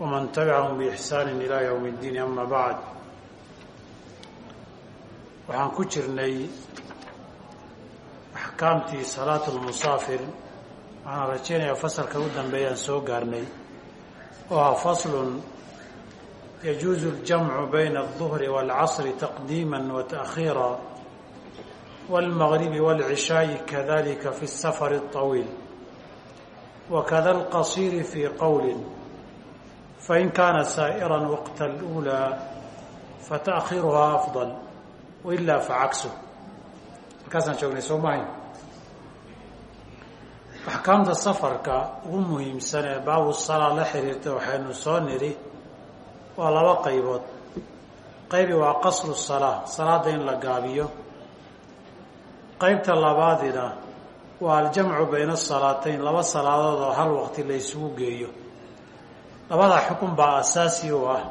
ومن تبعهم بإحسان إلى يوم الدين أما بعد waxaan ku jirnay axkaamtii salaatu lmusaafir waxaan rajaynayaa fasalka u dambeeyaan soo gaarnay oo ah faslun yajuuzu اljamcu bayna الظuhri wاlcasri taqdiima wata'khiira wاlmagribi wاlcishaaءi kadalika fi الsafar الطawiil wakada اlqasiiri fii qowli fain kaana saa'ira waqta اlأulى fata'khiiruhaa afضل wailaa facagsu halkaasaan joognay soo mahayn axkaamta safarka ugu muhiimsan ee baabu salaa la xiriirta waxaynu soo nidhi waa laba qaybood qaybi waa qasru salaa salaada in la gaabiyo qaybta labaadina waa aljamcu bayna asalaatayn laba salaadood oo hal waqti la isugu geeyo labada xukun baa asaasi u ah.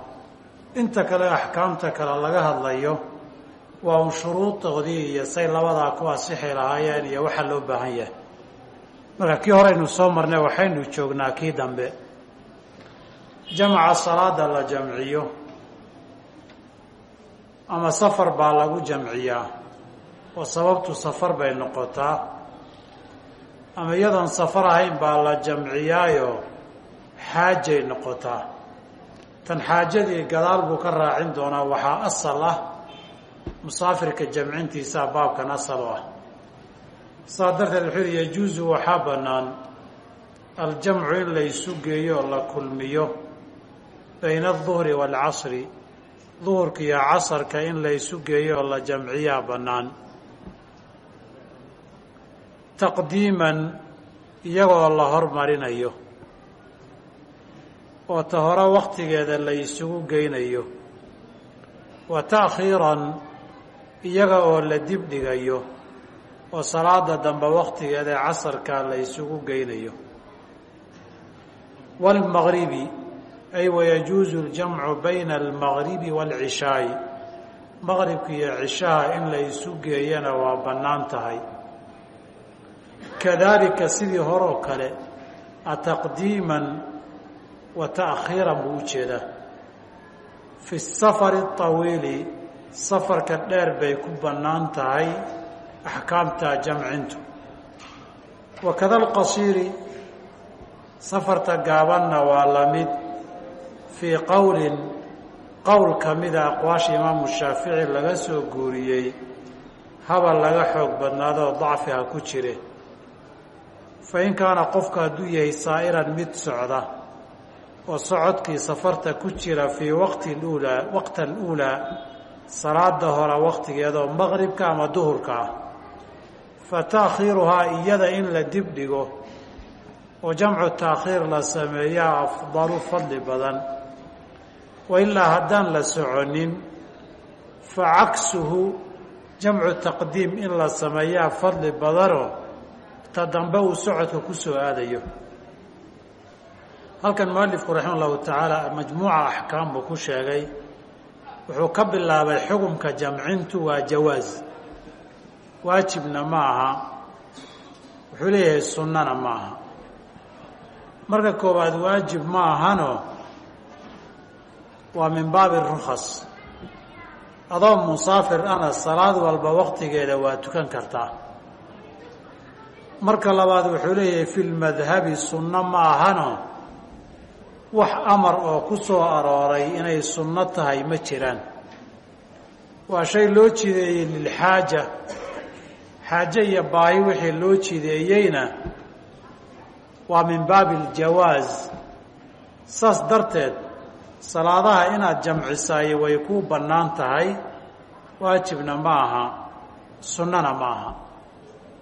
Inta kale axkaamta kale laga hadlayo waa un shuruudoodii iyo say labadaa ku asixi lahaayeen iyo waxaa loo baahan yahay. Marka kii horeynu soo marnay waxaynu joognaa kii dambe. Jamca salaada la jamciyo. Ama safar baa lagu jamciyaa. Oo sababtu safar bay noqotaa. Ama iyadoon safar ahayn baa la jamciyaayo xaajay noqotaa. Tan xaajadii gadaal buu ka raacin doonaa waxaa asal ah musaafirka jamcintiisaa baabkan asal ah. Saa darteed wuxuu yihi yajuusu waxaa bannaan aljamcu in la isu geeyo la kulmiyo bayna alduhri waalcasri duhurka iyo casarka in la isu geeyo la jamciyaa bannaan. Taqdiiman iyagoo la hormarinayo oo ta hore waktigeeda la isugu geynayo. Wa ta'khiiran iyaga oo la dib dhigayo oo salaada dambe waktigeeda ee casarka la isugu geynayo. Waalmagribi ay wayajuusu aljamcu bayna almagribi waalcishaa'i maqribka iyo cishaha in la isu geeyana waa bannaan tahay. Kadaalika sidii horoo kale ataqdiiman wa ta'khiiran buu u jeedaa. Fi safari awiili safarka dheer bay ku bannaan tahay axkaamta jamcintu. Wakada alqasiiri safarta gaabanna waa la mid. Fii qowlin qowl ka mida aqwaasha imaamu shaafici laga soo guuriyey habal laga xoog badnaadoo dacfiha ku jire. Fa kaana qofku hadduu yahay saa'iran mid socda oo socodkii safarta ku jira fii waqti luulaa waqta aluulaa salaada hore waktigeedoo maqribka ama duhurka ah fa taakhiiruhaa iyada in la dib dhigo oo jamcu taakhiir la sameeyaa afdalu fadli badan. Wa ilaa haddaan la soconin fa cagsuhu jamcu taqdiim in la sameeyaa fadli badanoo ta dambe uu socodka ku soo aadayo halkan mualifku raxima allahu tacaala majmuuca axkaam buu ku sheegay wuxuu ka bilaabay xukumka jamcintu waa jawaas waajibna ma aha wuxuu leeyahay sunnana ma aha. Marka koowaad waajib ma ahano waa min baabi rukhas. Adoo musaafir ana salaad walba waktigeeda waa tukan kartaa marka labaad wuxuu leeyahay fi lmadhabi sunno ma ahano wax amar oo ku soo arooray inay sunno tahay ma jiraan. Waa shay loo jideeyey lilxaaja xaaje iyo baahi wixii loo jideeyeyna waa min baabi aljawaas saas darteed salaadaha inaad jamcisaayo way kuu bannaan tahay. Waajibna ma aha sunnana ma aha.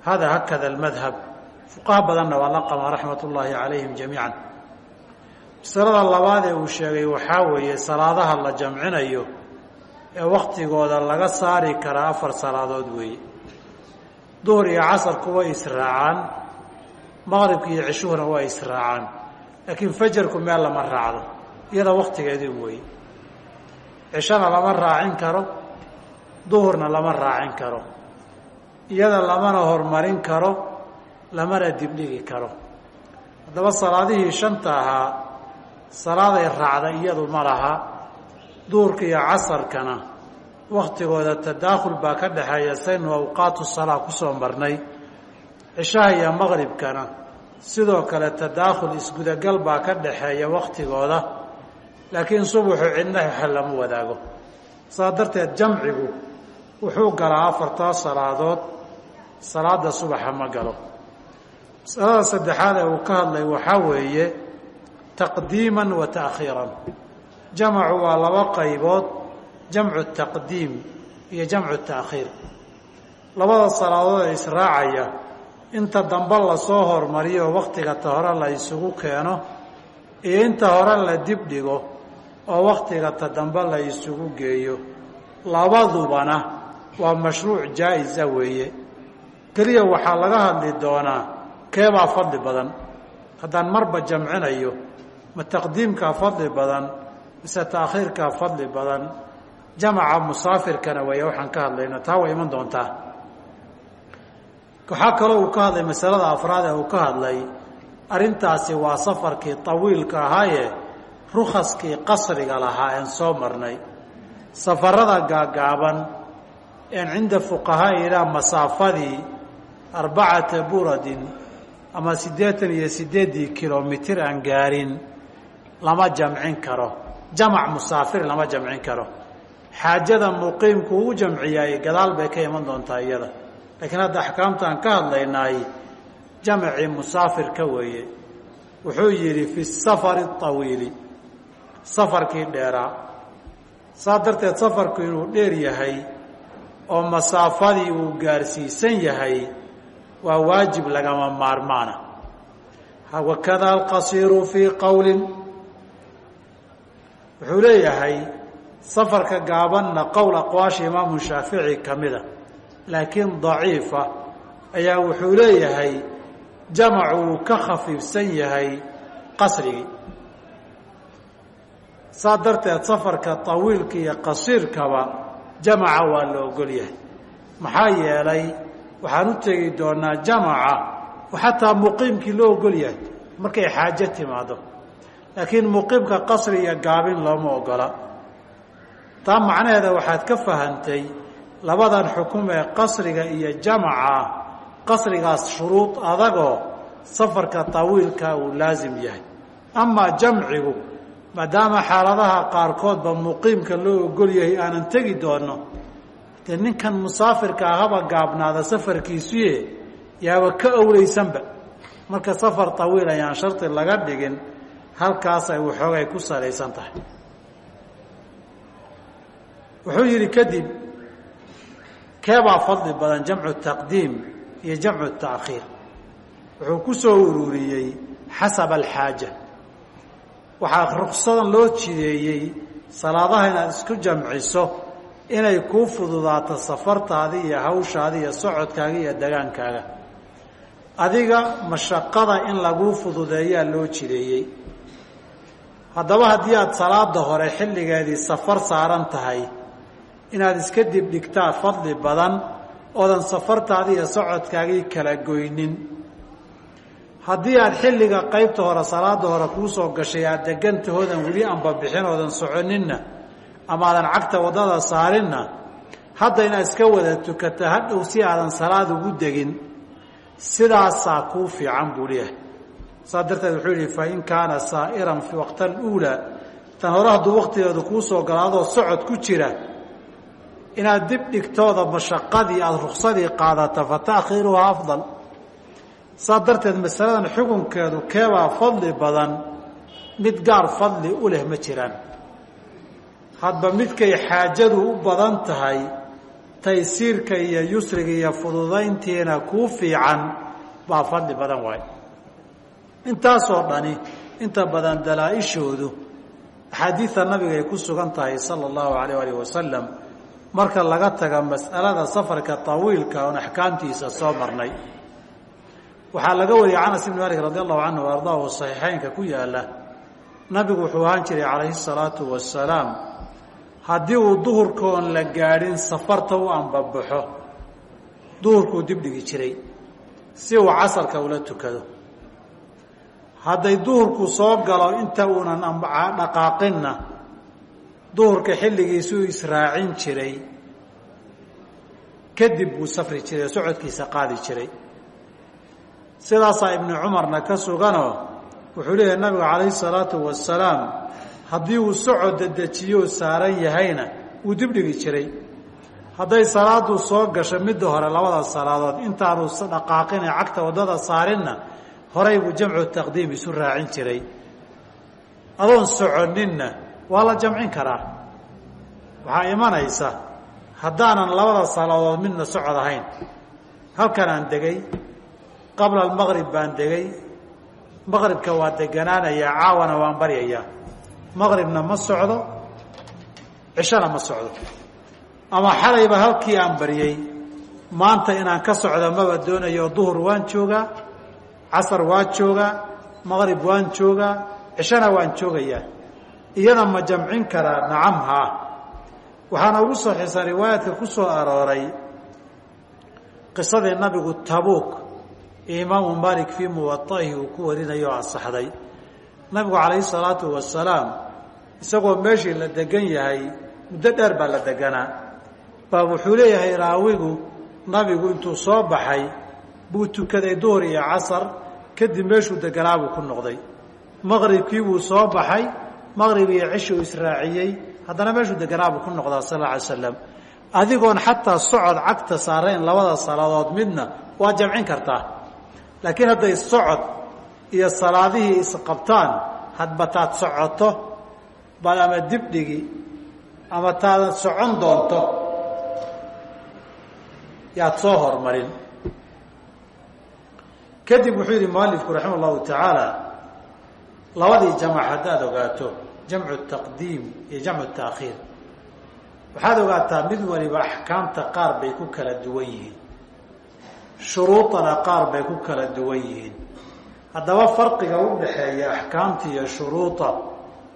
Hada hakada almadhab fuqaha badanna waa la qabaa raxmat ullaahi calayhim jamiican masalada labaad ee uu sheegay waxaa weeye salaadaha la jamcinayo ee waktigooda laga saari karaa afar salaadood weeye. Duhur iyo casarku way israacaan maqribka iyo cishuhuna way israacaan laakiin fajarku meel lama raacdo iyada waktigeedii weeye. Cishana lama raacin karo duhurna lama raacin karo. Iyada lamana horumarin karo lamana dibdhigi karo. Haddaba salaadihii shanta ahaa salaaday raacda iyadu ma laha duhurka iyo casarkana waktigooda tadaakhul baa ka dhexeeya saynu awqaatu salaa ku soo marnay cishaha iyo maqribkana. Sidoo kale tadaakhul isgudagal baa ka dhexeeya waktigooda laakiin subuxu cidna xel lama wadaago. Saa darteed jamcigu wuxuu galaa afartaa salaadood salaada subaxa ma galo. Masalada saddexaad ee uu ka hadlay waxaa weeye taqdiiman wa ta'khiiran. Jamacu waa laba qaybood jamcu taqdiim iyo jamcu ta'khiir. Labada salaadood ee israacaya inta dambe la soo hormariyo waktiga ta hore la isugu keeno iyo inta hore la dib dhigo oo waktiga ta dambe la isugu geeyo. Labadubana waa mashruuc jaa-isa weeye. Keliya waxaa laga hadli doonaa keebaa fadli badan haddaan marba jamcinayo ma taqdiimkaa fadli badan mise taakhiirkaa fadli badan jamaca musaafirkana weeye waxaan ka hadlayno taa way iman doontaa. Waxaa kaloo uu ka hadlay masalada afraad ee uu ka hadlay arrintaasi waa safarkii tawiilka ahaaye rukhaskii qasriga lahaa een soo marnay. Safarada gaagaaban een cinda fuqahaa ilaa masaafadii arbacata buradin ama siddeetan iyo siddeeddii kilomitir aan gaarin lama jamcin karo. Jamac musaafir lama jamcin karo. Xaajada muqiimku u jamciyaay gadaal bay ka iman doontaa iyada. Laakiin hadda axkaamtaan ka hadlaynaay jamacii musaafirka weeye. Wuxuu yidhi fi safari awiili safarkii dheeraa. Saa darteed safarku inuu dheer yahay oo masaafadii uu gaarsiisan yahay waa waajib lagama maarmaana. Wakada alqasiiru fii qowlin wuxuu leeyahay safarka gaabanna qowl aqwaasha imaamu shaafici ka mida laakiin daciifa ayaa wuxuu leeyahay jamacu uu ka khafiifsan yahay qasrigii. Saa darteed safarka tawiilka iyo qasiirkaba jamaca waa la ogol yahay. Maxaa yeelay waxaan u tegi doonaa jamaca xataa muqiimkii loo ogol yahay markay xaajo timaado. Laakiin muqiimka qasri iyo gaabin looma ogola. Taa macnaheeda waxaad ka fahantay labadan xukum ee qasriga iyo jamaca. Qasrigaas shuruud adagoo safarka tawiilka uu laasim yahay. Amaa jamcigu maadaama xaaladaha qaarkoodba muqiimka loo ogol yahay aanan tegi doono dee ninkan musaafirka ahaba gaabnaada safarkiisuye yaaba ka owleysanba marka safar tawiil ayaan shardi laga dhigin halkaas ay waxoogay ku salaysan tahay. Wuxuu yidhi kadib keebaa fadli badan jamcu taqdiim iyo jamcu taakhiir wuxuu ku soo ururiyey xasaba alxaaja. Waxaa ruksadan loo jideeyey salaadaha inaad isku jamciso inay kuu fududaato safartaadi iyo hawshaadi iyo socodkaaga iyo degaankaaga adiga mashaqada in laguu fududeeyaa loo jideeyey. Haddaba haddii aada salaada hore xilligeedii safar saaran tahay inaad iska dib dhigtaa fadli badan oodan safartaadi iyo socodkaagii kala goynin. Haddii aada xilliga qaybta hore salaada hore kuu soo gashay aada degantahoodan weli anba bixin oodan soconinna ama aadan cagta waddada saarinna hadda inaad iska wada tukata hadhow si aadan salaad ugu degin sidaasaa kuu fiican buu leeyahay. Saa darteed wuxuu yihi fa in kaana saa'iran fi waqta aluulaa tan hore hadduu waktigeedu kuu soo galo adoo socod ku jira inaad dib dhigtooda mashaqadii aada ruksadii qaadata fa taakhiiruhaa afdal. Saa darteed masaladan xukunkeedu keebaa fadli badan mid gaar fadli u leh ma jiraan hadba midkay xaajadu u badan tahay taysiirka iyo yusriga iyo fududayntiina kuu fiican baa fadli badan waay. Intaasoo dhani inta badan dalaa-ishoodu axaadiida nabiga ay ku sugan tahay sala allahu alayh alih wasalam marka laga taga mas'alada safarka tawiilka oon axkaamtiisa soo marnay. Waxaa laga wariyay canas ibni malik radi allahu canhu ardaahu saxiixeynka ku yaalla nabigu wuxuu ahaan jiray calayhi salaatu wasalaam haddii uu duhurkoon la gaadhin safarta u ambabaxo duhurkuu dibdhigi jiray si uu casarka ula tukado. Hadday duhurku soo galo inta uunan dhaqaaqinna duhurka xilligiisuu israacin jiray. Kadib buu safri jiray oo socodkiisa qaadi jiray. Sidaasaa ibnu cumarna ka suganoo wuxuu leeyahay nabigu calayhi salaatu wasalaam haddii uu socod dedejiyoo saaran yahayna wuu dibdhigi jiray. Hadday salaadu soo gasho midda hore labada salaadood intaanu dhaqaaqin ee cagta waddada saarinna horay buu jamcu taqdiim isu raacin jiray. Adoon soconinna waa la jamcin karaa. Waxaa imanaysa haddaanan labada salaadood midna socod ahayn. Halkan aan degay qabla almaqrib baan degay maqribka waa deganaanayaa caawana waan baryayaa maqribna ma socdo cishona ma socdo. Ama xalayba halkii aan baryey maanta inaan ka socdo maba doonayo duhur waan joogaa casar waan joogaa maqrib waan joogaa cishona waan joogayaa. Iyada ma jamcin karaa nacam haa waxaana ugu saxiixsan riwaayaadka ku soo arooray qisadii nabigu tabuuk imaamu malik fii muwaaihi uu ku warinayo asaxday nabigu calayhi salaatu wasalaam isagoo meeshii la degan yahay muddo dheer baa la deganaa baa wuxuu leeyahay raawigu nabigu intuu soo baxay buu tukaday duhur iyo casar kadib meeshuu deganaa buu ku noqday. Maqribkii buu soo baxay maqrib iyo cishuu israaciyey haddana meeshuu deganaa buu ku noqdaa sal alla alay slam adigoon xataa socod cagta saarayn labada salaadood midna waa jamcin kartaa. Laakiin hadday socod iyo salaadihii isqabtaan hadba taad socoto bal ama dibdhigi ama taadad socon doonto yaad soo hormarin. Kadib wuxuu yidhi mualifku raxima allahu tacaala labadii jamac haddaad ogaato jamcu taqdiim iyo jamcu taakhiir waxaad ogaataa mid waliba axkaamta qaar bay ku kala duwan yihiin shuruudana qaar bay ku kala duwan yihiin haddaba farqiga u dhaxeeya axkaamta iyo shuruuda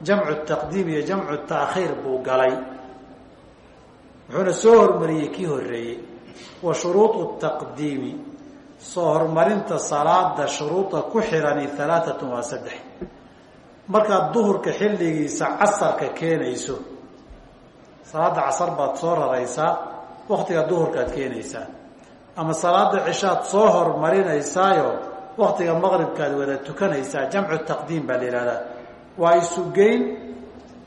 jamcu taqdiim iyo jamcu taakhiir buu galay. Wuxuuna soo hormariyey kii horeeyey wa shuruudu taqdiimi soo horumarinta salaada shuruuda ku xirani alaaatun waa saddex. Markaad duhurka xilligiisa casarka keenayso salaada casar baad soo raraysaa waktiga duhurkaad keenaysaa. Ama salaada cishaad soo hormarinaysaayo waktiga maqribkaad wada tukanaysaa jamcu taqdiim baa la yihahdaa waa isugeyn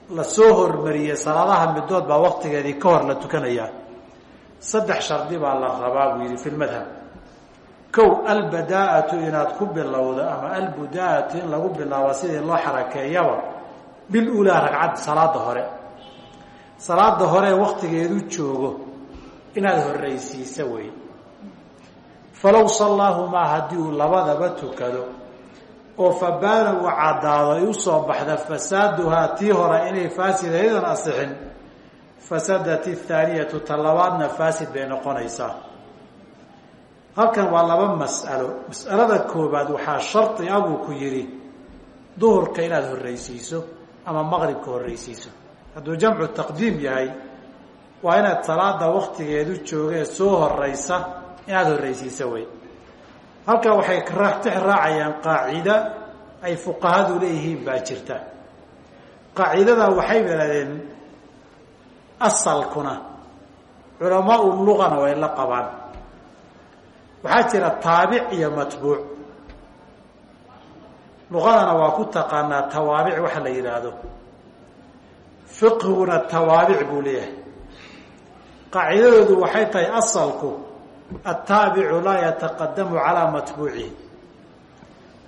la soo hormariyey salaadaha midood baa waktigeedii ka hor la tukanayaa saddex shardi baa la rabaa buu yidhi fi lmadhab kow albadaa'atu inaad ku bilowdo ama albudaa'atu in lagu bilaabo sidii loo xarakeeyaba bil ulaa ragcad salaada hore. Salaada hore waktigeedu joogo inaad horreysiisa wey falow sallaahumaa haddii uu labadaba tukado oo fabaana uu caddaado ay u soo baxda fasaaduhaa tii hore inay faasid aydan asixin fasadat athaaniyatu ta labaadna faasid bay noqonaysaa. Halkan waa laba mas'alo. Mas'alada koobaad waxaa shardi a buu ku yidhi duhurka inaad horreysiiso ama maqribka horreysiiso hadduu jamcu taqdiim yahay waa inaad salaada waktigeedu joogee soo horeysa inaad horreysiisa wey. Halkaa waxay tix raacayaan qaacida ay fuqahadu leeyihiin baa jirta. Qaacidada waxay yidhahdeen asalkuna culamaa u luqana way la qabaan. Waxaa jira taabic iyo matbuuc. Luqadana waa ku taqaanaa tawaabic waxa la yidhaahdo fiqhiguna tawaabic buu leeyahay. Qaacidadoodu waxay tahay asalku ataabicu laa yataqadamu calaa matbuucihi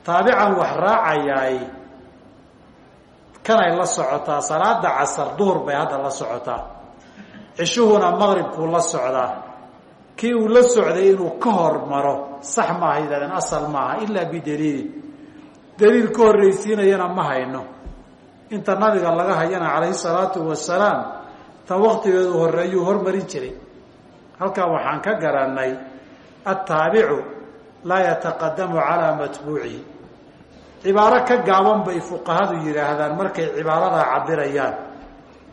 taabican wax raacayaay kanay la socotaa salaada casar duhur bay hadda la socotaa cishuhuna maqribkuu la socdaa kii uu la socday inuu ka hormaro sax maaha yidhahdeen asal maaha ilaa bidaliilin daliil ka horreysiinayana ma hayno inta nabiga laga hayana calayhi salaatu wasalaam tan waktigeedu horeeyuu hormarin jiray halkaa waxaan ka garanay attaabicu laa yataqadamu calaa matbuucihi. Cibaaro ka gaaban bay fuqahadu yidhaahdaan markay cibaaradaa cabirayaan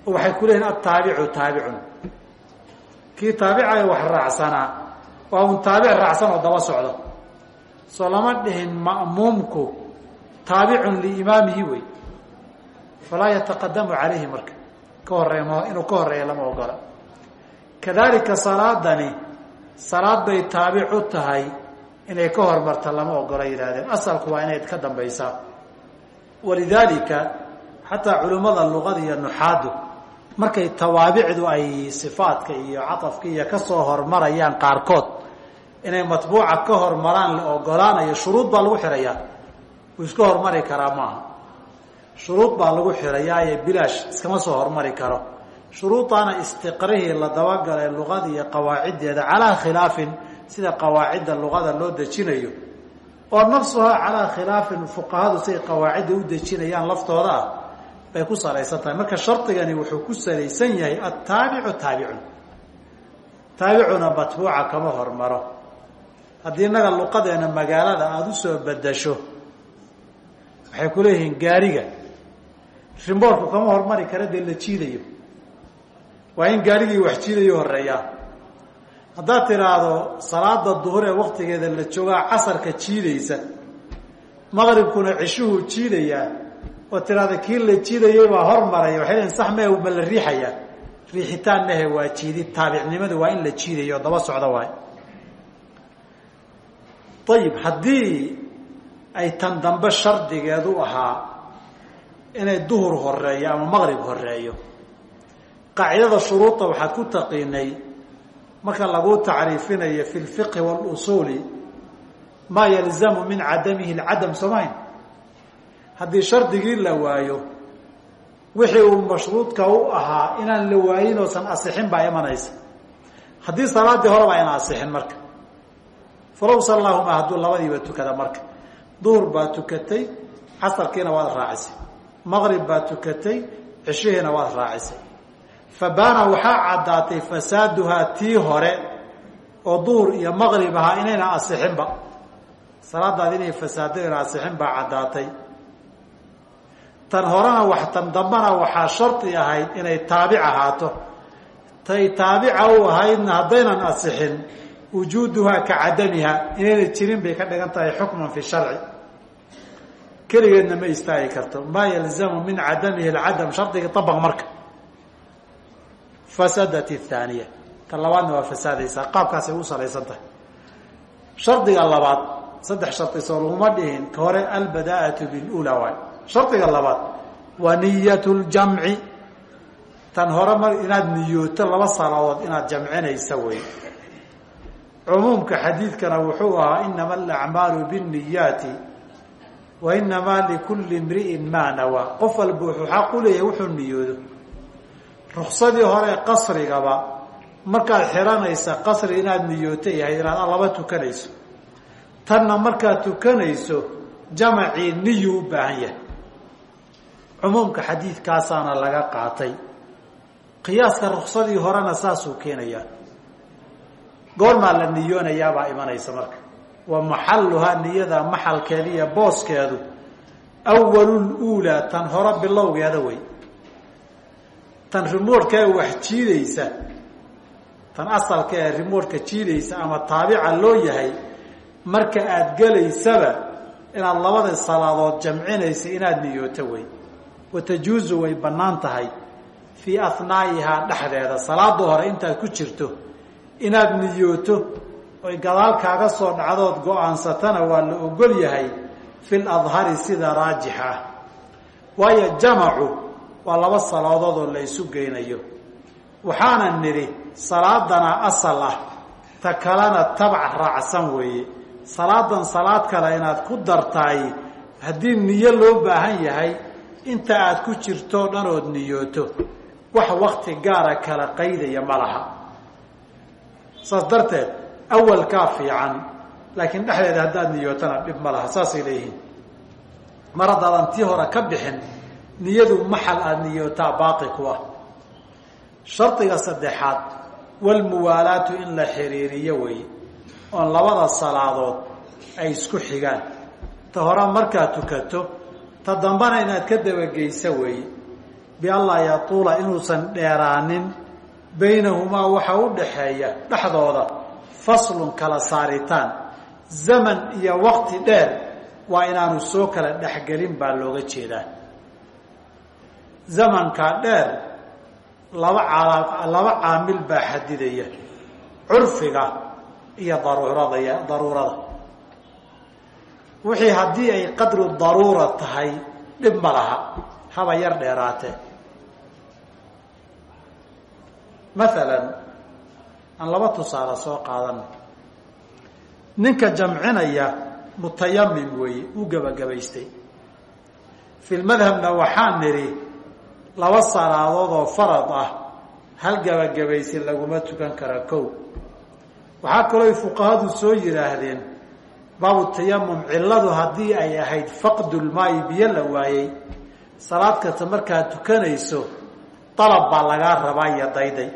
oo waxay ku leeyihiin attaabicu taabicun kii taabicay wax raacsanaa waa un taabic raacsan oo daba socdo. Soo lama dhihin ma'muumku taabicun liimaamihi wey. Falaa yataqadamu calayhi marka. Ka horeey inuu ka horreeya lama ogola kadalika salaadani salaad bay taabic u tahay inay ka hormarta lama ogola yidhahdeen asalku waa inay ka dambaysaa walidaalika xataa culimmada luqada iyo nuxaadu markay tawaabicdu ay sifaadka iyo cadafka iyo ka soo hormarayaan qaarkood inay matbuuca ka hormaraan la ogolaanayo shuruud baa lagu xirayaa wuu iska hormari karaa maaha. Shuruud baa lagu xirayaa ee bilaash iskama soo hormari karo shuruudaana istiqrihii la dabagalay luqada iyo qawaaciddeeda calaa khilaafin sida qawaacidda luqada loo dejinayo. Oo nafsuhaa calaa khilaafin fuqahadu siay qawaacidda u dejinayaan laftooda ah bay ku salaysan tahay. Marka shardigani wuxuu ku salaysan yahay attaabicu taabicun. Taabicuna matbuuca kama hormaro. Haddii innaga luqadeena magaalada aada u soo bedasho waxay ku leeyihiin gaariga. Rimboorku kama hormari kara dee la jiidayo waa in gaarigii wax jiidayo horeeyaa haddaad tidhaahdo salaada duhur ee waktigeeda la joogaa casarka jiidaysa maqribkuna cishuhu jiidayaa oo tidhaahda kii la jiidayay baa hormaraya waxay lehin sax mehe ma la riixayaa riixitaan mehe waa jiidid taabicnimadu waa in la jiidayo daba socda waay ayib haddii ay tan dambe shardigeedu ahaa inay duhur horeeyo ama maqrib horeeyo qaacidada shuruuda waxaad ku taqiinay marka lagu tacriifinayo fi lfiqhi walusuuli maa yalzamu min cadamihi lcadam somayn haddii shardigii la waayo wixii uu mashruudka u ahaa inaan la waayin oosan asixin baa imanaysa. Haddii salaadii hore baa ina asixin marka. Falow sallahuma hadduu labadiiba tukada marka. Duhur baa tukatay casarkiina waad raacisay maqrib baa tukatay cishihiina waad raacisay fabaana waxaa caddaatay fasaaduhaa tii hore oo duhur iyo maqrib ahaa inayna asixinba salaadaad inay fasaado ina asixin baa caddaatay tan horena wax tan dambana waxaa shardi ahayd inay taabic ahaato tay taabica u ahaydna haddaynan asixin wujuuduhaa ka cadamiha inayna jirin bay ka dhigan tahay xukman fi sharci keligeedna ma istaagi karto maa yalzamu min cadamihi alcadam marka fasadat thaaniya. Tan labaadna waa fasaadaysaa. Qaabkaasay u salaysan tahay shardiga labaad saddex shardi soo laguma dhihin ka hore albadaa'atu bilula waay. Shardiga labaad waa niyat ljamci tan hore mar inaad niyooto laba salaadood inaad jamcinaysa wey cumuumka xadiidkana wuxuu ahaa inama alacmaalu binniyaati wa inamaa likulli imri'in maa nawaa qof walba wuxuu xaq u leeyahay wuxuu niyoodo ruksadii hore qasrigaba markaad xiranaysa qasri inaad niyooto yahay inaad laba tukanayso. Tanna markaad tukanayso jamacii niyu u baahan yahay. Cumuumka xadiidkaasaana laga qaatay. Qiyaaska ruksadii horena saasuu keenayaa. Goormaa la niyoonayaabaa imanaysa marka. Wa maxaluhaa niyada maxalkeeda iyo booskeedu awaluluulaa tan hore bilowgeeda wey tan rimoodhka ee wax jiidaysa tan asalka ee rimoodhka jiidaysa ama taabica loo yahay marka aada gelaysaba inaad labada salaadood jamcinaysa inaad niyooto wey watajuuzu way bannaan tahay fii ahnaa'ihaa dhexdeeda. Salaada hore intaad ku jirto inaad niyooto oy gadaal kaaga soo dhacdood go'aansatana waa la ogol yahay fil adhari sida raajix ah waayo jamacu waa laba salaadood oo la isu geynayo. Waxaana nidhi salaadana asal ah. Ta kalena tabac raacsan weeye. Salaadan salaad kale inaad ku dartaay haddii niyo loo baahan yahay inta aad ku jirto dhan ood niyooto. Wax wakti gaara kala qaydaya ma laha. Saas darteed awalkaa fiican. Laakiin dhexdeeda haddaad niyootana dhib ma laha. Saasay leeyihiin. Mar haddaadan tii hore ka bixin niyadu maxal aada niyootaa baaqi ku ah shardiga saddexaad walmuwaalaatu in la xiriiriyo weeye oon labada salaadood ay isku xigaan. Ta hore markaad tukato ta dambana inaad ka dabageysa weeye. Biallaa yatuula inuusan dheeraanin baynahumaa waxa u dhaxeeya dhexdooda faslun kala saaritaan. Zaman iyo waqti dheer waa inaanu soo kala dhexgelin baa looga jeedaa zamankaa dheer laba aa laba caamil baa xadidaya curfiga iyo daruurada daruurada. Wixii haddii ay qadru daruura tahay dhib ma laha haba yar dheeraatee maalan aan laba tusaale soo qaadano ninka jamcinaya mutayamim weeye uu gebagabaystay fi lmadhabna waxaan nidhi laba salaadood oo farad ah hal gebagabaysi laguma tukan kara kow. Waxaa kaloo fuqahadu soo yidhaahdeen baabu tayamum cilladu haddii ay ahayd faqdulmaayi biyo la waayey salaad kasta markaad tukanayso dalab baa lagaa rabaa iyo dayday.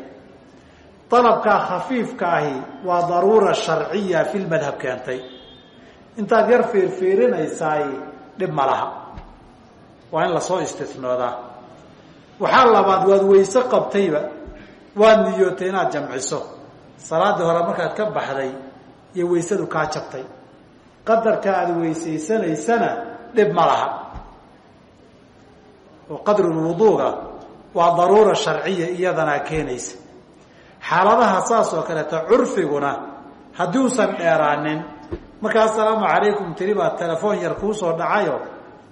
Dalabkaa khafiifka ahi waa daruura sharciya fi lmadhab keentay. Intaad yar fiirfiirinaysaay dhib ma laha. Waa in la soo istinoodaa waxaa labaad waad weyse qabtayba waad niyootay inaad jamciso. Salaaddii hore markaad ka baxday iyo weysadu kaa jabtay. Qadarka aada weysaysanaysana dhib ma laha. Oo qadrulwuduuga waa daruura sharciya iyadanaa keenaysa. Xaaladaha saas oo kaleeto curfiguna haddii uusan dheeraanin. Markaa asalaamu calaykum tiri baa telefoon yar kuu soo dhacayo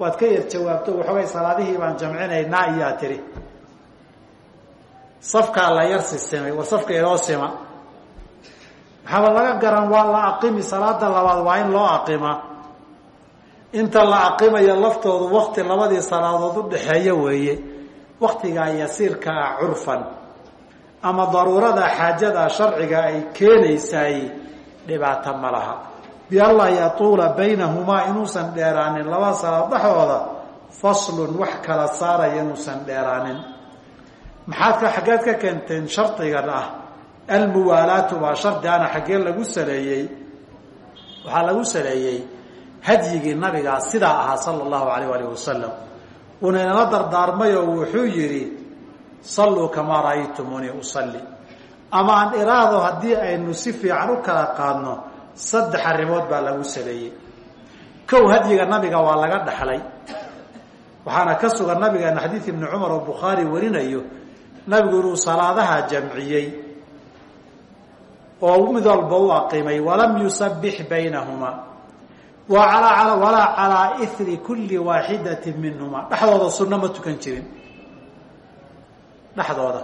waad ka yar jawaabto waxoogay salaadihii baan jamcinaynaa iyaa tiri. Safkaa la yar sisimay war safka inoo sima. Maxaaba laga garan waa la aqimi salaada labaad waa in loo aqima. Inta la aqimayo laftoodu wakti labadii salaadood u dhexeeyo weeye. Waktigaa yasiirka ah curfan. Ama daruurada xaajada sharciga ay keenaysaay dhibaato ma laha bianlaa yatuula baynahumaa inuusan dheeraanin laba salaad dhexdooda faslun wax kala saaraya inuusan dheeraanin. Maxaad xaggeed ka keenteen shardigan ah almuwaalaatu baa shardi ana xaggee lagu saleeyey. Waxaa lagu saleeyey hadyigii nabigaa sidaa ahaa sala allahu alayh alih wasalam uuna inala dardaarmay oo wuxuu yidhi salluu kamaa ra'aytumuunii usalli. Ama aan iraahdo haddii aynu si fiican u kala qaadno saddex arrimood baa lagu saleeyey kow hadyiga nabiga waa laga dhaxlay. Waxaana ka sugan nabigeena xadiid ibni cumar oo bukhaari warinayo nabigu inuu salaadaha jamciyey. Oo mid walba u aqimay walam yusabix baynahumaa walaa calaa iri kuli waaxidati minhuma. Dhexdooda sunno ma tukan jirin. Dhexdooda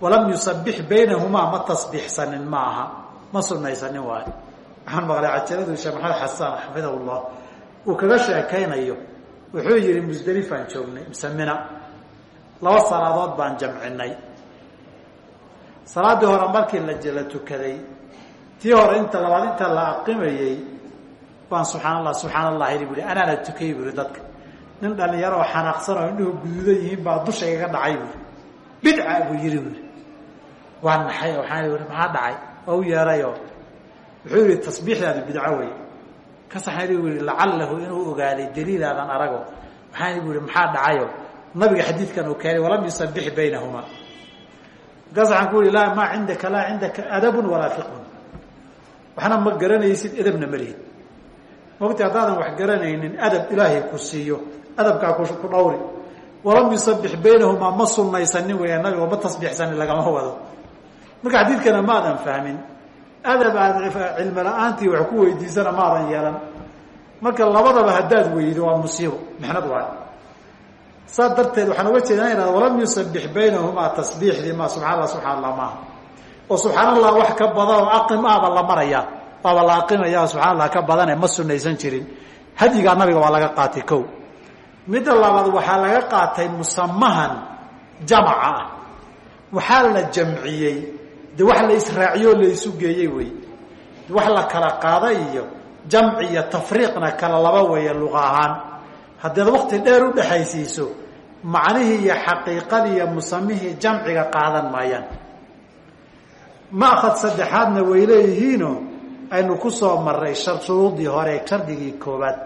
walam yusabix baynahumaa ma tasbiixsanin ma aha ma sunaysanin waayo waxaan maqlay cajaladu sheekh maxamed xasaan xafidahu llah uu kaga sheekaynayo wuxuu yihi musdelifaan joognay msamina laba salaadood baan jamcinay. Salaaddii hore markii la tukaday tii hore inta labaad inta la aqimayey baan subxaan allah subxaan allah ili bui anaana tukay buri dadka. Nin dhalinyaro oo xanaaqsan oo indhuhu guduudan yihiin baa dusha igaga dhacay buri bidca buu yihi buri waa naxay waxaan i maxaa dhacay? Oo u yeerayoo wuxuu yihi tasbiixdaadu bidco wey kasaxan bu i lacalahu inuu ogaaday daliilaadan arago. Waxaan bu ihi maxaa dhacayo? Nabiga xadiidkan uu keenay walam yusabix baynahumaa markaas waxaan ku ihi laa maa cindaka laa cindaka adabun walaa fiqhun. Waxna ma garanaysid edabna malihid mogti haddaadan wax garanaynin adab ilaahay ku siiyo adabkaa ku dhawri walam yusabix baynahumaa ma sunaysanin weya nabigo ma tasbiixsanin lagama wado. Marka xadiidkana maadan fahmin adab aad cilmi la'aantii wax ku weydiisana maadan yeelan. Marka labadaba haddaad weydo waa musiibo mixnad waay. Saas darteed waxaan uga jeeda ina walam yusabix baynahumaa tasbiixdii ma subxaa allah subxaa allah maaha oo subxaan allah wax ka badan oo aqim ahba la marayaa baaba la aqimaya subxaa allah ka badane ma sunaysan jirin. Hadyigaa nabiga waa laga qaatay kow. Midda labaad waxaa laga qaatay musamahan jamaca ah. Waxaa la jamciyey de wax la israaciyo la isu geeyey wey. Wax la kala qaada iyo jamci iyo tafriiqna kala laba weeye luqa ahaan. Haddaad wakti dheer u dhexaysiiso macnihii iyo xaqiiqadii iyo musamihii jamciga qaadan maayaan. Maakad saddexaadna way leeyihiino? Aynu ku soo maray shuruudii hore shardigii koobaad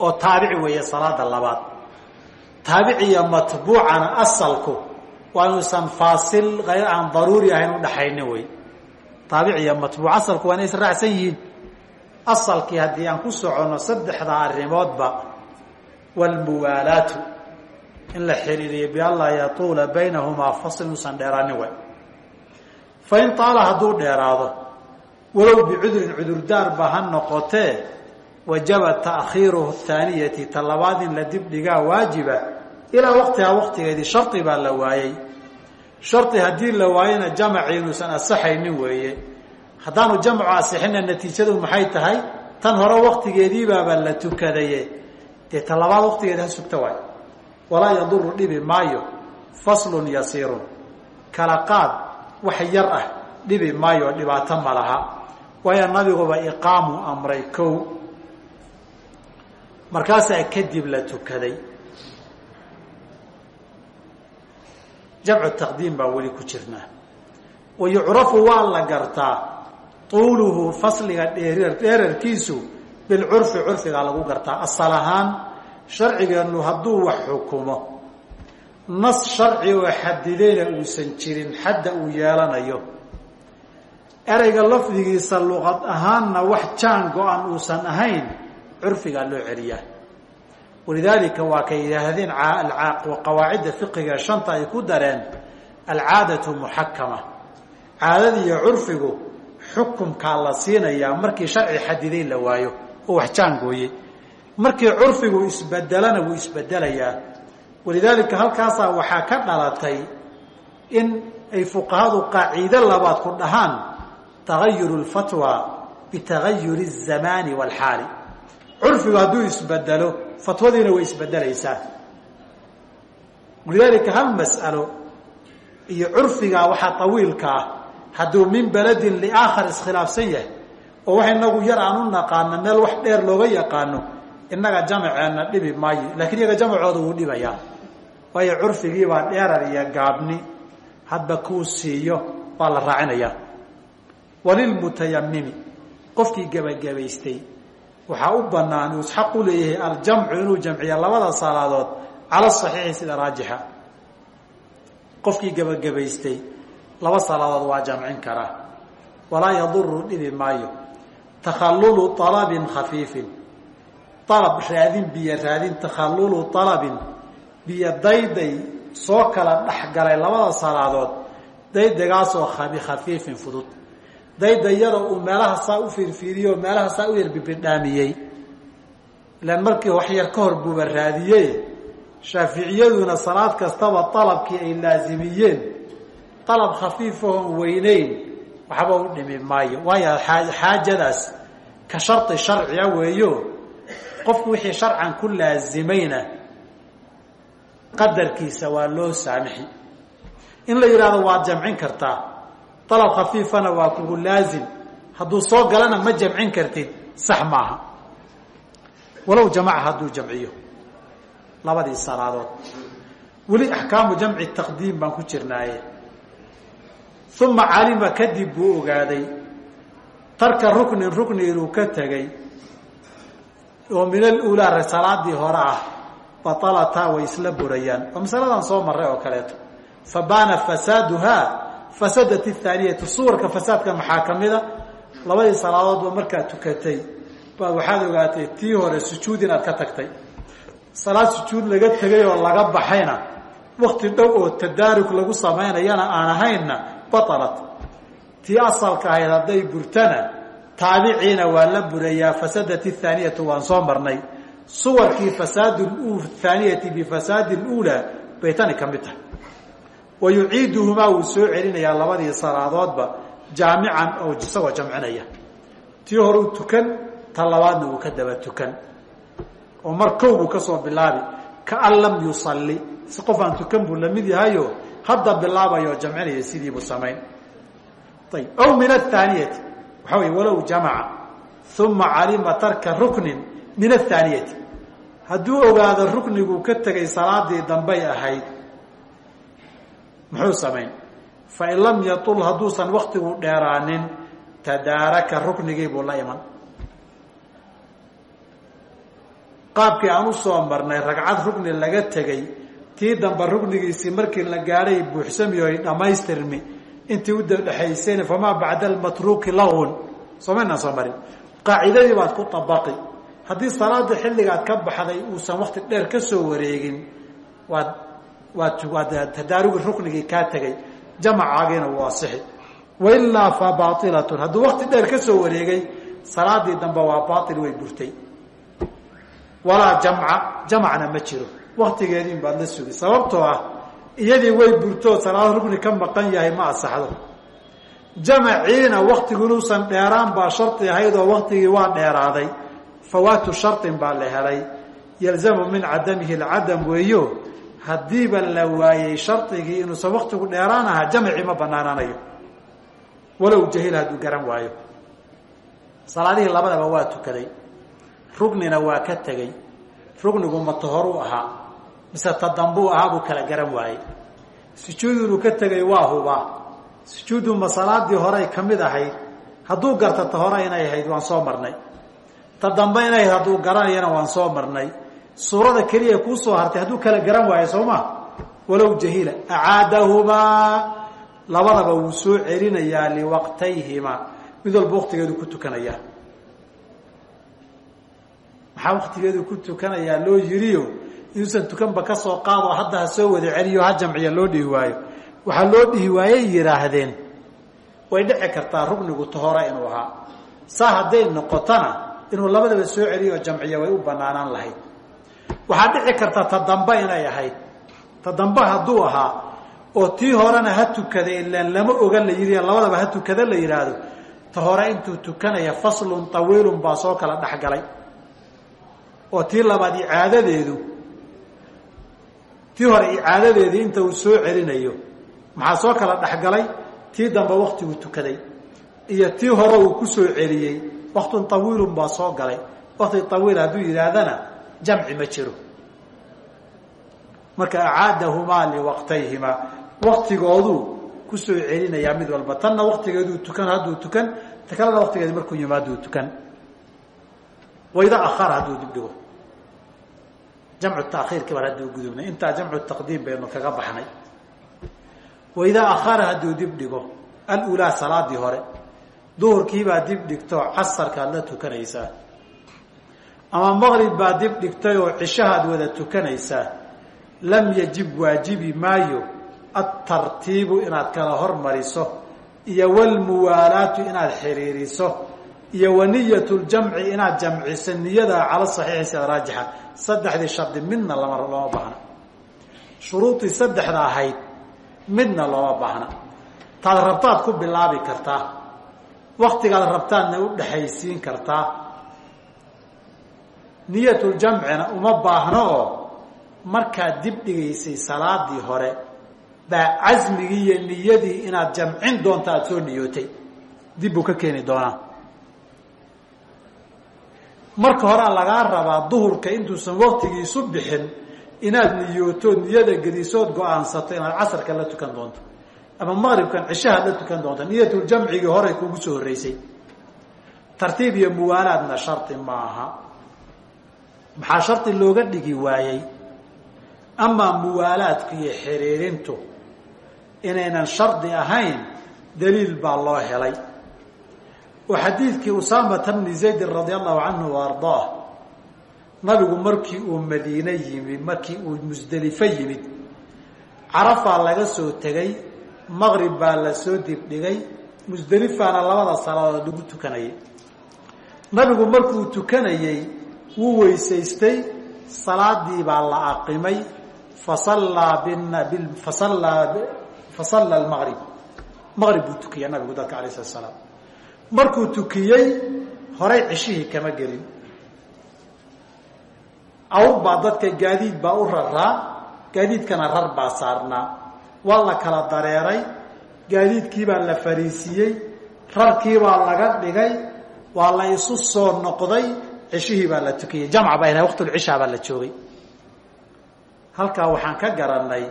oo taabici weeye salaada labaad. Taabici iyo matbuucana asalku waa inuusan faasil ayr aan daruuri ahayn udhaxaynin wey taabic iyo matbuuc asalku waa inay israacsan yihiin. Asalkii haddii aan ku soconno saddexda arrimoodba waalmuwaalaatu in la xiriiriyo bianlaa yatuula baynahumaa fasl inuusan dheeraanin way. Fain taala hadduu dheeraado walow bicudurin cudurdaarba ha noqotee wajaba ta'khiiruhu thaaniyati ta labaad in la dib dhigaa waajiba ilaa waqtihaa waqtigeedii shardi baa la waayey shardi haddii la waayena jamacii inuusan asaxaynin weeye. Haddaanu jamcu asixina natiijadu maxay tahay? Tan hore waqtigeediibaaba la tukadaye. Dee ta labaad waqtigeeda ha sugta waay. Walaa yaduru dhibi maayo. Faslun yasiirun. Kala qaad wax yar ah dhibi maayo dhibaato ma laha. Waayo nabiguba iqaamu amray kow. Markaasaa kadib la tukaday jamcu taqdiim baa weli ku jirnaa wa yucrafu waa la gartaa tuuluhu fasliga dheer dheerarkiisu bilcurfi curfigaa lagu gartaa. Asal ahaan sharcigeennu hadduu wax xukumo nas sharci oo xadidayna uusan jirin xadda uu yeelanayo. Ereyga lafdigiisa luqad ahaanna wax jaan go-an uusan ahayn curfigaa loo celiyaa walidaalika waa kay yidhaahdeen qawaacidda fiqiga shanta ay ku dareen alcaadatu muxakama caadadiiyo curfigu xukumkaa la siinayaa markii sharci xadiday la waayo oo wax jaangooye markii curfigu isbedelana wuu isbedelayaa walidaalika halkaasaa waxaa ka dhalatay in ay fuqahadu qaaciide labaad ku dhahaan tagayuru lfatwa bitagayuri الzamaani wاlxaali curfigu hadduu isbedelo fatwadiina way isbedelaysaa. Walidaalika hal mas'alo iyo curfigaa waxaa tawiilka ah. Hadduu min beledin liaakhar iskhilaafsan yahay oo wax inagu yar aan u naqaano meel wax dheer looga yaqaano innaga jamaceenna dhibi maayo. Lakiin iyaga jamacooda wuu dhibayaa. Waayo curfigiibaa dheerar iyo gaabni. Hadba kuu siiyo waa la raacinayaa. Walilmutayamimi qofkii gebagabaystay waxaa u banaan uu xaq u leeyahay aljamcu inuu jamciya labada salaadood cala saxiixi sida raajixa. Qofkii gebagabaystay laba salaadood waa jamcin karaa walaa yaduru dhibi maayo. Takhallulu alabin khafiifin. Alab raadin biyo raadin takhallulu alabin biyo dayday soo kala dhexgalay labada salaadood daydagaasoo khafiifin fudud daydayada uu meelaha saa u fiirfiiriyo meelaha saa u yar bibidhaamiyey ilaan markii wax yar ka hor buuba raadiye shaaficiyaduna salaad kastaba alabkii ay laasimiyeen alab khafiifahoon weyneyn waxba u dhimi maayo. Waayo xaajadaas ka shardi sharciga weeyo qofku wixii sharcan ku laasimayna qadarkiisa waa loo saamixi. In la yidhahdo waad jamcin kartaa alab khafiifana waa kugu laazim hadduu soo galana ma jamcin kartid sax maaha walow jamaca hadduu jamciyo labadii salaadood weli axkaamu jamci taqdiim baan ku jirnaaye uma calima kadib buu ogaaday tarka ruknin rukni inuu ka tegay oo min alulaa salaadii hore ah baalataa way isla burayaan waa masaladan soo maray oo kaleeto fa baana fasaaduhaa fasadat athaaniyatu suwarka fasaadka maxaa ka mida labadii salaadoodba markaad tukatay baad waxaad ogaatay tii hore sujuud inaad ka tagtay. Salaad sujuud laga tegay oo laga baxayna wakti dhow oo tadaarug lagu samaynayana aan ahaynna batalat. Tii asalka ahayd hadday burtana taabiciina waa la burayaa fasadat athaaniyatu waan soo marnay. Suwarkii fasaad thaaniyati bifasaadi luulaa bay tani ka wa yuciiduhumaa wuu soo celinayaa labadii salaadoodba jaamican oo isagoo jamcinaya tii hore u tukan ta labaadna uu ka daba tukan oo mar kow buu ka soo bilaabi kaan lam yusalli si qof aan tukan buu la mid yahayo hadda bilaabayo jamcinaya sidiibuu samayn ayb aw min athaaniyati waxaa wey walow jamaca ka tegay salaadii dambay ahayd muxuu samayn fain lam yatul hadduusan waktigu dheeraanin tadaaraka ruknigii buu la iman. Qaabkii aan u soo marnay ragcad rukni laga tegay tii dambe ruknigiisii markii la gaadhay buuxsami o dhammaystirmi intii u dhexaysayna famaa bacda almatruuki lagwun soomaynaan soo marin. Qaacidadii baad ku abaqi haddii salaada xilligaad ka baxday uusan wakti dheer ka soo wareegin waad waad waad tadaarugi ruknigii kaa tegay. Jamacaagiina wuu asixi wailaa fa bailatun hadduu wakti dheer ka soo wareegay salaadii dambe waa baail way burtay. Walaa jamca jamacna ma jiro. Waktigeediin baad la sugi sababtoo ah iyadii way burtoo salaado rukni ka maqan yahay ma asaxdo jamaciina waktigu inuusan dheeraan baa shardi ahayd oo waktigii waa dheeraaday. Fawaatu sharin baa la helay. Yalzamu min cadamihi lcadam weeyo haddiiba la waayey shardigii inuusan waktigu dheeraan ahaa jamci ma banaanaanayo walow jahil hadduu garan waayo. Salaadihii labadaba waa tukaday. Rugnina waa ka tegey. Rugnigu matahoruu ahaa. Mise tadambuu ahaa buu kala garan waayey. Sujuud inuu ka tegay waa hubaa sujuudu ma salaadii horey ka mid ahayd. Hadduu garta ta hore inay ahayd waan soo marnay. Ta dambe inay hadduu garanayana waan soo marnay suurada keliya kuu soo hartay hadduu kala garan waayo soo ma? Walow jahila acaadahumaa labadaba wuu soo celinayaa liwaqtayhimaa mid walba waktigeedu ku tukanayaa maxaa waktigeedu ku tukanayaa loo yiriyo inuusan tukanba ka soo qaado hadda ha soo wada celiyo ha jamciya loo dhihi waayo. Waxaa loo dhihi waayey yidhaahdeen. Way dhici kartaa rugnigu tahore inuu ahaa. Saa hadday noqotona inuu labadaba soo celiyo jamciya way u banaanaan lahayd waxaa dhici karta ta dambe inay ahayd. Ta dambe hadduu ahaa oo tii horena ha tukada ilaan lama ogan la yidhi labadaba ha tukada la yidhaahdo ta hore intuu tukanaya faslun tawiilun baa soo kala dhexgalay oo tii labaad icaadadeedu tii hore icaadadeedii inta uu soo celinayo maxaa soo kala dhexgalay tii dambe waktiguu tukaday. Iyo tii hore uu ku soo celiyey waktun tawiilun baa soo galay. Wakti tawiil hadduu yidhaahdana jamci ma jiro. Marka acaadahumaa liwaqtayhimaa waktigooduu ku soo celinayaa mid walba. Tanna waktigeeduu tukan hadduu tukan ta kalena waktigeedi markuu yimaaduu tukan. Wayda akhara hadduu dibdhigo. Jamcu taakhiirkii baan hadduu gudubnay. Intaa jamcu taqdiim baynu kaga baxnay. Waidaa akhara hadduu dib dhigo alulaa salaadii hore. Duhurkiibaa dib dhigto casarkaad la tukanaysaa ama maqrib baa dib dhigtay oo cishahaad wada tukanaysaa. Lam yajib waajibi maayo atartiibu inaad kala hormariso iyo walmuwaalaatu inaad xiriiriso iyo waniyat ljamci inaad jamciso niyadaa cala saxiixi sida raajixa. Saddexdii shardi midna lama looma baahna. Shuruudii saddexda ahayd midna looma baahna. Taad rabtaad ku bilaabi kartaa. Waktigaad rabtaadna u dhexaysiin kartaa niyatuljamcina uma baahno oo markaad dib dhigaysay salaadii hore baa casmigii iyo niyadii inaad jamcin doonto aada soo niyootay. Dib buu ka keeni doonaa. Marka horea lagaa rabaa duhurka intuusan waktigiisu bixin inaad niyootood niyada gedisood go'aansato inaad casarka la tukan doonto ama maqribkan cishahaad la tukan doonto. Niyatuljamcigii horey kugu soo horreysay. Tartiib iyo muwaalaadna shardi maaha maxaa shardi looga dhigi waayey? Amaa muwaalaadku iyo xiriirintu inaynan shardi ahayn daliil baa loo helay. Oo xadiidkii usaamata bni zaydin radia allahu canhu wa nabigu markii uu madiine yimid markii uu musdelifo yimid carafaa laga soo tegay maqrib baa la soo dibdhigay musdelifaana labada salaadood lagu tukanayay. Nabigu markuu tukanayey wuu weysaystay salaadii baa la aqimay fasallaa fasalla almaqrib maqrib buu tukiyey nabigu dadka alayh slat slaam markuu tukiyey horay ceshihii kama gelin. Awr baa dadka gaadiid baa u raraa gaadiidkana rar baa saarnaa. Waa la kala dareeray gaadiidkiibaa la fariisiiyey rarkiibaa laga dhigay waa la isu soo noqday ceshihii baa la tukiyey jamc ilahay waqtulcishaa baa la joogay. Halkaa waxaan ka garanay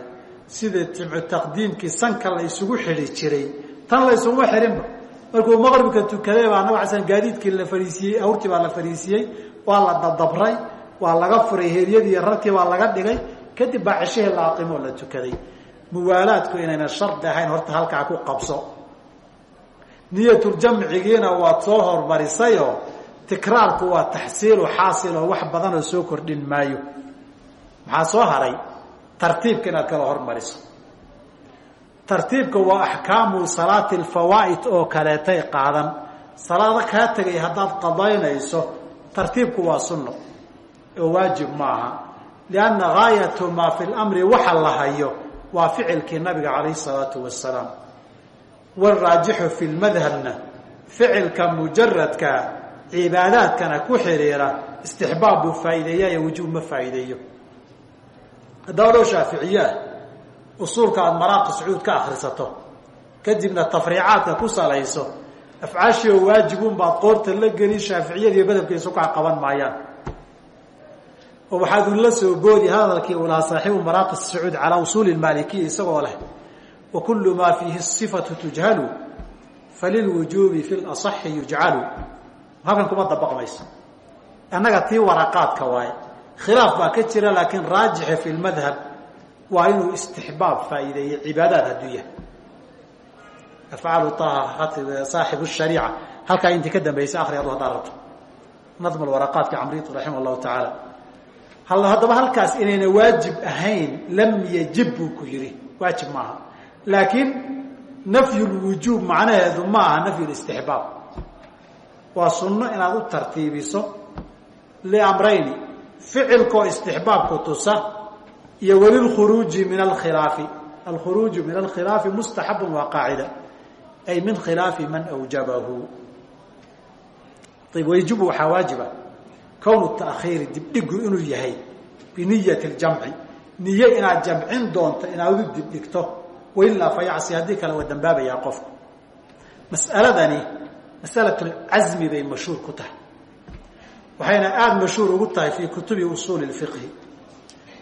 sida jimcu taqdiimkii sanka la isugu xidhi jiray. Tan la isuguma xidhinba markuu maqribka tukaday baa nabig asan gaadiidkii la fariisiyey awrtii baa la fariisiyey waa la dadabray waa laga furay heeryadii rarkii baa laga dhigay. Kadib baa ceshihii la aqimoo la tukaday. Muwaalaadku inayna shardi ahayn horta halkaa ku qabso. Niyatuljamcigiina waad soo hormarisayoo tikraarku waa taxsiilu xaasil oo wax badanoo soo kordhin maayo. Maxaa soo haray? Tartiibka inaad kala hormariso. Tartiibka waa axkaamu salaati alfawaa'id oo kaleetay qaadan. Salaado kaa tegay haddaad qadaynayso tartiibku waa sunno oo waajib maaha lianna gaayatu maa fi lamri waxa la hayo waa ficilkii nabiga calayhi salaatu wasalaam waraajixu fi lmadhabna ficilka mujaradka cibaadaadkana ku xiriira istixbaab buu faa'iideeya iyo wujuub ma faa'iideeyo. Haddaba loo shaaficiye usuulka aada maraaqi sacuud ka akrisato kadibna tafriicaadka ku salayso afcaashii oo waajibun baad qoorta la gelin shaaficiyadiiyo madhabkiisu kaa qaban maayaan. Oo waxaad ula soo boodi hadalkii uu lahaa maraaqi sacuud calaa usuuli maalikiya isagoo leh wa maa fiihi sifatu tujhalu falilwujuubi fi lasaxi yujcalu halkan kuma dabaqmayso. Annaga tii waraqaadka waaye. Khilaaf baa ka jira laakiin raajixa fi lmadhab waa inuu istixbaab faa'iideeyey cibaadaad hadduu yahay. Afcaalu taha saaxibu shariica. Halkaa intii ka dambaysa akri adu haddaad rabto. Nadm waraqaadka camritu raximah llahu tacaala haddaba halkaas inayna waajib ahayn lam yajib buu ku yidhi. Waajib maaha. Laakiin nafyu lwujuub macnaheedu ma aha nafyu listixbaab waa sunno inaad u tartiibiso liamrayni ficilkoo istixbaabku tusa iyo walilkhuruuji min alkhilaafi. Alkhuruuju min alkhilaafi mustaxabun waa qaacida ay min khilaafi man awjabahu. Ayb wayjibu waxaa waajiba kownu taakhiiri dibdhigu inuu yahay biniyati ljamci niye inaad jamcin doonto inaad u dibdhigto wailaa fa haddii kale waa dambaabayaa qofku. Mas'aladani masalatulcasmi bay mashhuur ku tahay. Waxayna aada mashhuur ugu tahay fii kutubi usuuli lfiqhi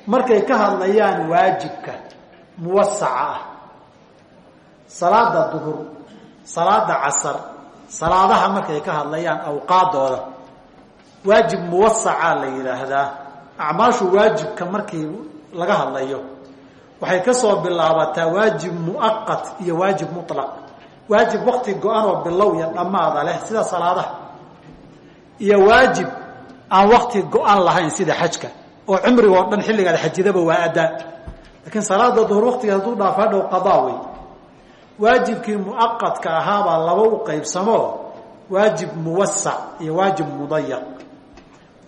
markay ka hadlayaan waajibka muwasaca ah. Salaada duhur salaada casar salaadaha markay ka hadlayaan awqaadooda. Waajib muwasacaa la yidhaahdaa acmaashu waajibka markii laga hadlayo. Waxay ka soo bilaabataa waajib muaqat iyo waajib mutlaq waajib wakti go-an oo bilow iyo dhammaada leh sida salaadaha. Iyo waajib aan wakti go-an lahayn sida xajka oo cumriga oo dhan xilligaad xajidaba waa adaa laakiin salaada duhur waktiga hadduu dhaafo hadhow qadaa wey waajibkii muaqadka ahaabaa laba u qaybsamo waajib muwasac iyo waajib mudayaq.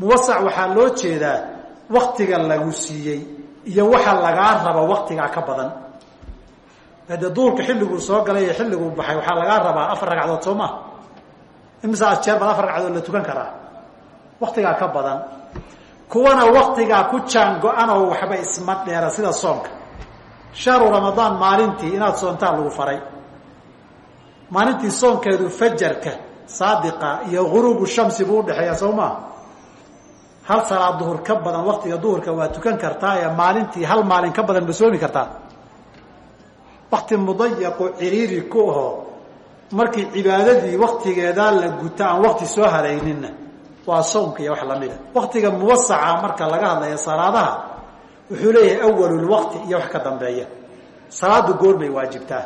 Muwasac waxaa loo jeedaa waktiga lagu siiyey iyo waxa lagaa raba waktigaa ka badan hade duurka xilliguu soo galay iyo xilliguu baxay waxaa lagaa rabaa afar ragcadood soo maa imisa jeer baad afar ragcadood la tukan karaa? Waktigaa ka badan. Kuwana waktigaa ku jaan go-anoo waxba isma dheera sida soonka. Shahru ramadaan maalintii inaad soontaa lagu faray. Maalintii soonkeedu fajarka saadiqa iyo guruubu shamsi buu udhexeeya soo maa hal salaad duhur ka badan waktiga duhurka waa tukan kartaa ee maalintii hal maalin ka badan ma soomi kartaa wakti mudayaqo ciriiri ku aho markii cibaadadii waktigeedaa la guta aan wakti soo harayninna waa soomka iyo wax lamida waktiga muwasaca marka laga hadlaya salaadaha wuxuu leeyahay awalulwaqti iyo wax ka dambeeya. Salaadu goormay waajibtaa.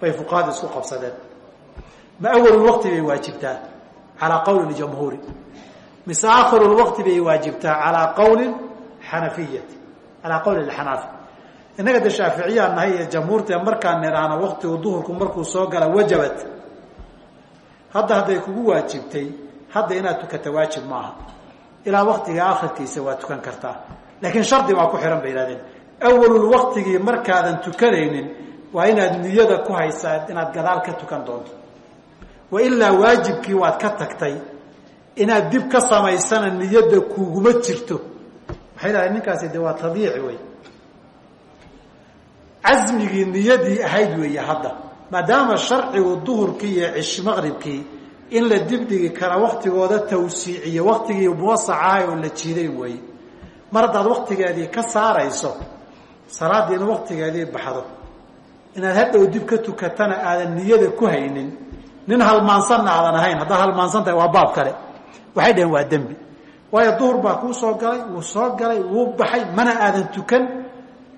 Bay fuqahadu isku qabsadeen. Ma awalulwaqti bay waajibtaa? Calaa qowli jamhuuri. Mise akhirulwaqti bay waajibtaa? Calaa qowli xanafiyati calaa qowli xanaafi innaga de shaaficiyaan nahay iyo jamhuurta markaan nidhaahno waktigu duhurku markuu soo gala wajabat hadda hadday kugu waajibtay hadda inaad tukata waajib maaha. Ilaa waktiga akhirkiisa waa tukan kartaa. Laakiin shardi baa ku xihan bay yihahdeen awalul waktigii markaadan tukanaynin waa inaad niyada ku haysaa inaad gadaal ka tukan doonto. Wa ilaa waajibkii waad ka tagtay inaad dib ka samaysana niyadda kuguma jirto. Waxay dhahdeen ninkaasi de waa tadiici wey casmigii niyadii ahayd weeye hadda. Maadaama sharcigu duhurkii iyo cish maqribkii in la dibdhigi kara waktigooda tawsiiciyo waktigii muwasacahay oo la jiiday weeye. Mar haddaad waktigeedii ka saarayso salaadii in waktigeedii baxdo inaad hadhow dib ka tukatana aadan niyada ku haynin nin halmaansanna aadan ahayn haddaad halmaansan tahay waa baab kale. Waxay dhaheen waa dembi. Waayo duhur baa kuu soo galay wuu soo galay wuu baxay mana aadan tukan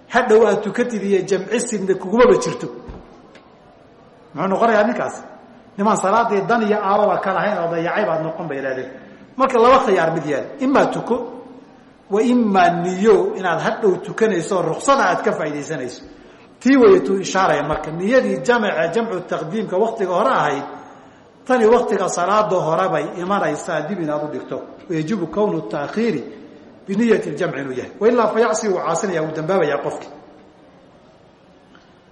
hadhow aad tukatid iyo jamcisidna kugumaba jirto. Muxuu noqonayaa ninkaasi nimaan salaadii dan iyo aababa ka lahayn oo dayacay baad noqon bay ihahdeen marka laba khiyaar mid yaal imaa tuko wa imaa niyo inaad hadhow tukanayso ruksada aad ka faaidaysanayso tii waytuu ishaaraya marka niyadii jamca jamcu taqdiimka waktiga hore ahayd tani waktiga salaada hore bay imanaysaa dib inaad u dhigto. Wayajibu kownu taakhiiri biniyati jamci inuu yahay wailaa fa yacsi wuu caasinaya wuu dambaabayaa qofki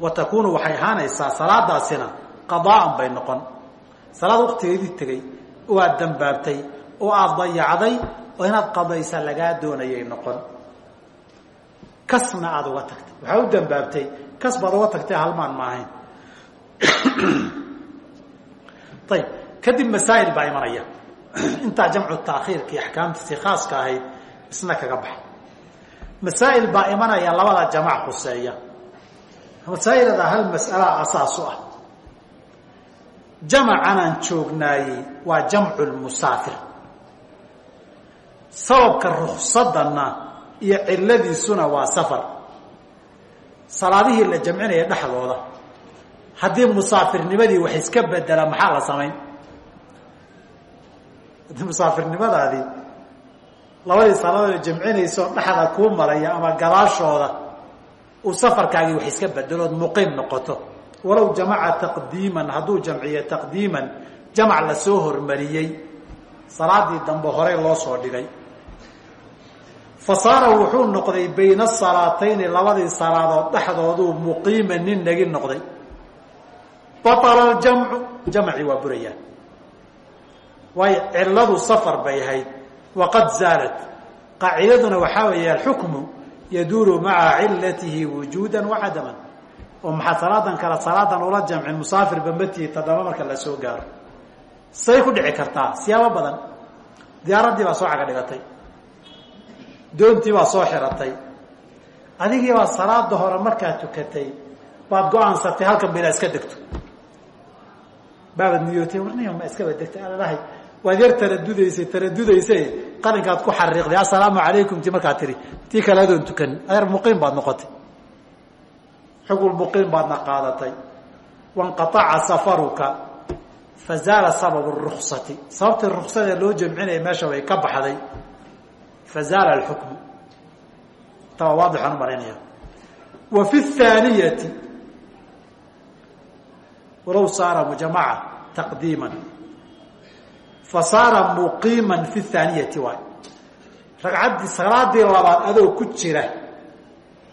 wa takuunu waxay ahaanaysaa salaadaasina qadaaan bay noqon salaad waktigeedii tegey oo aad dambaabtay oo aada dayacday oo inaad qadaysa lagaa doonayay noqon kasna aada uga tagtay waxaa u dambaabtay kas baad uga tagtay halmaan ma ahayn ayib kadib masaa'il baa imanaya intaa jamcu taakhiirkii axkaamtiisii khaaska ahayd isna kaga baxa masaa'il baa imanaya labada jamac khuseeya masaa'ilada hal mas'alaa asaasu ah. Jamacan aan joognaayey waa jamcu lmusaafir sababka ruksadana iyo ciladiisuna waa safar. Salaadihii la jamcinaya dhexdooda. Haddii musaafirnimadii wax iska bedela maxaa la samayn? Musaafirnimadaadii labadii salaadood jamcinayso dhexda kuu maraya ama gadaashooda uu safarkaagii wax iska bedelood muqiim noqoto. Walow jamaca taqdiiman hadduu jamciyo taqdiiman jamac la soo hormariyey salaadii dambe horey loo soo dhigay. Fa saara wuxuu noqday bayna salaatayni labadii salaadood dhexdooduu muqiima nin nagi noqday. Baala jamcu jamcii waa burayaan waayo ciladu safar bay ahayd waqad zaalat qaacidaduna waxaa weeye alxukmu yaduuru maca cilatihi wujuuda wacadaman oo maxaa salaadan kale salaadan ula jamcin musaafir bamatihi tadaba marka la gaaro say ku dhici kartaa siyaabo badan diyaaraddii baa soo caga doontii baa soo xiratay adigii baa salaada hore markaa tukatay baad go'aansatay halkan ba inaa iska degto baabad niyootay warniya ma iskaba degtay alalahay waad yar taradudaysay taradudaysa qalinkaad ku xariiqday assalaamu calaykum ti markaa tiri tii kale adoon tukanin muqiim baad noqotay. Xugul muqiim baadna qaadatay. Wanqaaca safaruka fazaala sababu ruksati sababtii ruksada loo jamcinaya meesha way ka baxday. Fazaala alxukmu taba waadixaan u malaynaya wa fi thaaniyati walow saara mujamaca taqdiiman fa saara muqiima fi thaaniyati waay. Ragcaddii salaadii labaad adoo ku jira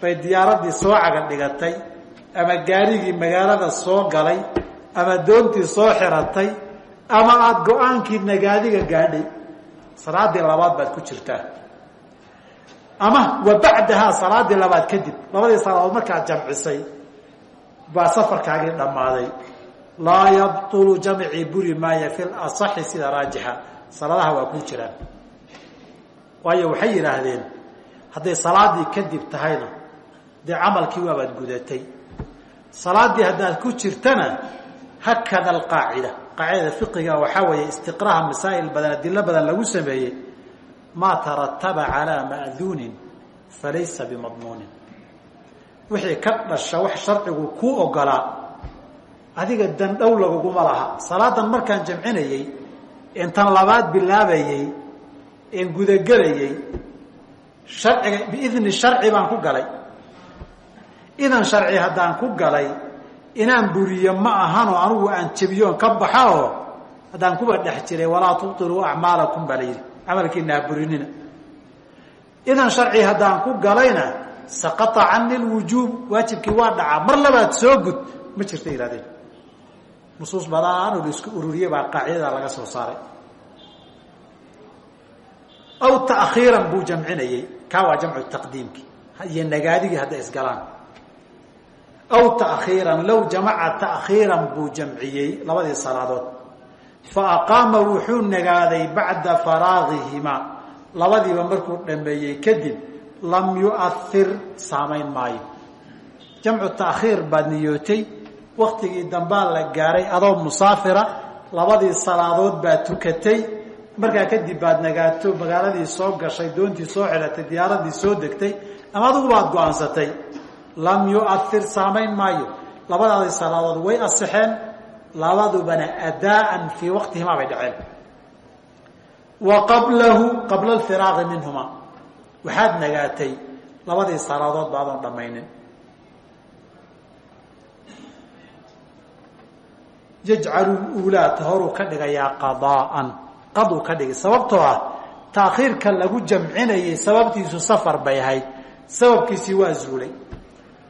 bay diyaaraddii soo caga dhigatay ama gaarigii magaalada soo galay ama doontii soo xiratay ama aada go'aankii nagaadiga gaadhay. Salaadii labaad baad ku jirtaa. Ama wa bacdahaa salaadii labaad kadib labadii salaadood markaad jamcisay baa safarkaagii dhammaaday laa yabطulu jamcii buri maaya fi laصaxi sida raajixa. Salaadaha waa ku jiraan. Waayo waxay yidhaahdeen hadday salaadii kadib tahayna dee camalkii waabaad gudatay. Salaadii haddaad ku jirtana hakada alqaacida. Qaacidada fiqiga waxaa weeye istiqraha masaa'il badan adilo badan lagu sameeyey maa tarataba calaa ma'duunin falaysa bimadmuunin. Wixii ka dhasha wax sharcigu kuu ogolaa adiga dandhow laguguma laha. Salaadan markaan jamcinayey intan labaad bilaabayey en gudagelayey sharciga biidni sharci baan ku galay. Idan sharci haddaan ku galay inaan buriyo ma ahanoo anugu aan jebiyoon ka baxaoo haddaan kuba dhex jiray walaa tubtiluu acmaalakum baa la yidhi. Camalkiina burinina. Idan sharci haddaan ku galayna saqata cani lwujuub waajibkii waa dhacaa. Mar labaad soo gud ma jirta ihahdeen nusuus badaan oo la isku ururiyey baa qaacidada laga soo saaray. Aw taakhiiran buu jamcinayey. Kaa waa jamcu taqdiimki. Iyo nagaadigii hadday isgalaan. Aw taakhiiran low jamaca taakhiiran buu jamciyey labadii salaadood. Fa aqaama wuxuu nagaaday bacda faraagihimaa labadiiba markuu dhameeyey kadib lam yuathir saamayn maayo. Jamcu taakhiir baad waktigii dambaa la gaaray adoo musaafira labadii salaadood baad tukatay. Markaa kadib baad nagaato magaaladii soo gashay doontii soo xidhatay diyaaradii soo degtay ama adigu baad go'aansatay. Lam yuathir saamayn maayo. Labadaadii salaadood way asixeen labadubana adaaan fii waqtihimaa bay dhaceen. Wa qablahu qabla alfiraaqi minhuma waxaad nagaatay labadii salaadood ba adoon dhammaynin yajcalu uulaata horuu ka dhigayaa qadaaan qaduu ka dhigay sababtoo ah taakhiirka lagu jamcinayay sababtiisu safar bay ahayd. Sababkiisii waa zuulay.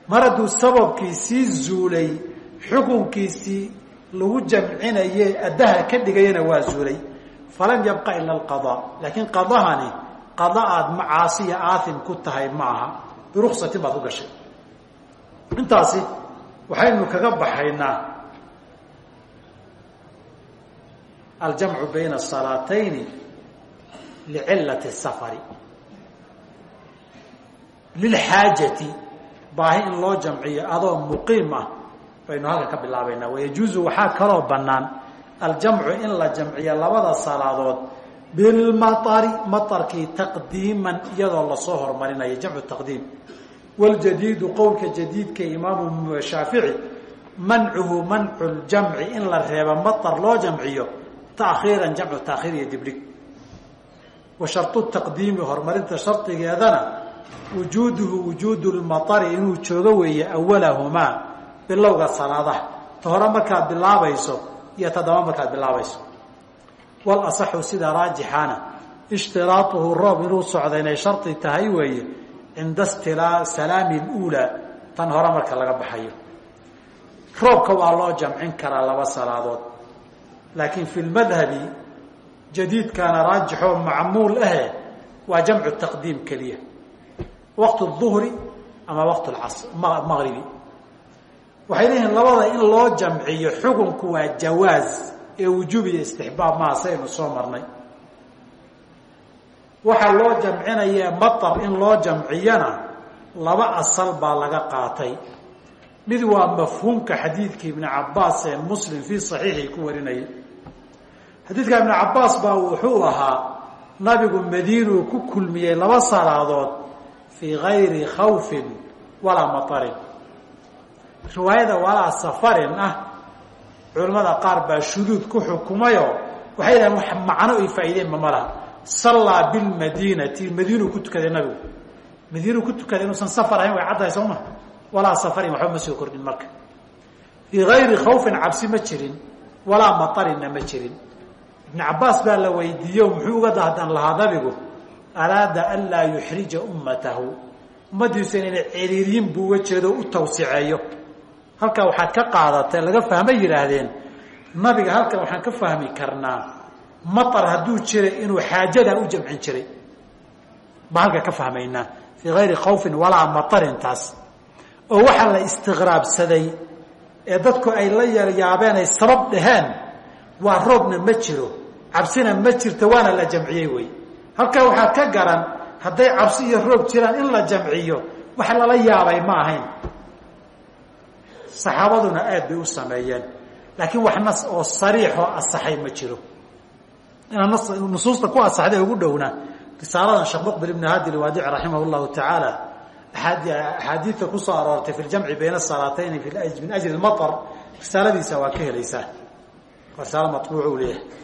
Mar hadduu sababkiisii zuulay xukunkiisii lagu jamcinaye addaha ka dhigayana waa zuulay. Falam yabqa ila alqadaa laakiin qadahani qada aad macaasiya aathim ku tahay ma aha. Baad ku gashay. Intaasi waxaynu kaga baxaynaa aljamcu bayna asalaatayni licilati safari lilxaajati baahi in loo jamciyo adoo muqiim ah baynu halkan ka bilaabaynaa wayajuuzu waxaa kaloo bannaan aljamcu in la jamciyo labada salaadood bilmaari maarkii taqdiiman iyadoo la soo hormarinayo jamcu taqdiim waljadiidu qowlka jadiidka imaamu shaafici mancuhu mancu ljamci in la reebo maar loo jamciyo taakhiiran jamcu taakhiir iyo dibdhig wa shartu taqdiimi horumarinta shardigeedana wujuuduhu wujuudu lmaari inuu joogo weeye awalahumaa bilowga salaadaha ta hore markaad bilaabayso iyo tadaba markaad bilaabayso wal asaxu sida raajixaana ishtiraatuhu roob inuu socda inay shardi tahay weeye cinda stilaa salaami luulaa tan hore laakiin fi lmadhabi jadiidkaana raajixoo macmuul ahe waa jamcu taqdiim keliya. Waqt duhri ama waqt maqribi waxay leeyihiin labada in loo jamciyo xukunku waa jawaaz ee wujuub iyo istixbaab maha saynu soo marnay. Waxaa loo jamcinaya matar in loo jamciyana laba asal baa laga qaatay. Mid waa mafhuumka xadiidka ibni cabaas ee muslim fii saxiixii ku warinayay xadiidka ibni cabaas baa wuxuu ahaa nabigu madiinuu ku kulmiyey laba salaadood fii gayri khawfin walaa matarin. Riwaayada walaa safarin ah culimmada qaar baa shuduud ku xukumayoo waxay yidhahdeen wax macno ay faa'iideenba ma laha sallaa bilmadiinati madiinuu ku tukaday nabigu. Madiinuu ku tukaday inuusan safar ahayn way caddahay soo ma? Walaa safarin waxba ma soo kordhin marka. Fii gayri khawfin cabsi ma jirin walaa matarinna ma jirin ibn cabaas baa la weydiiye muxuu uga dahdan lahaa nabigu araada an laa yuxrija ummatahu. Ummaddiisu inayna ciriiriyin buu uga jeedo u tawsiceeyo. Halkaa waxaad ka qaadatay laga fahmay yidhaahdeen nabiga halkan waxaan ka fahmi karnaa matar hadduu jiray inuu xaajadaa u jamcin jiray. Baa halka ka fahmaynaa fii gayri khawfin walaa matarin taas oo waxaa la istiqraabsaday ee dadku ay la yaryaabeen ay sabab dhaheen waa roobna ma jiro cabsina ma jirto waana la jamciyey wey. Halkaa waxaad ka garan hadday cabsi iyo roob jiraan in la jamciyo wax lala yaabay ma ahayn. Saxaabaduna aad bay u sameeyeen laakiin wax nas oo sariixoo asaxay ma jiro. Inaa nas nusuusta ku asaxday ugu dhowna risaaladan sheekh muqbil ibn hadi lwaadici raximah llahu tacaala axaadiidta ku soo aroortay fi ljamci bayna salaatayni min ajli maar risaaladiisa waa ka helaysaa. Risaalo mabuuc u leeyahay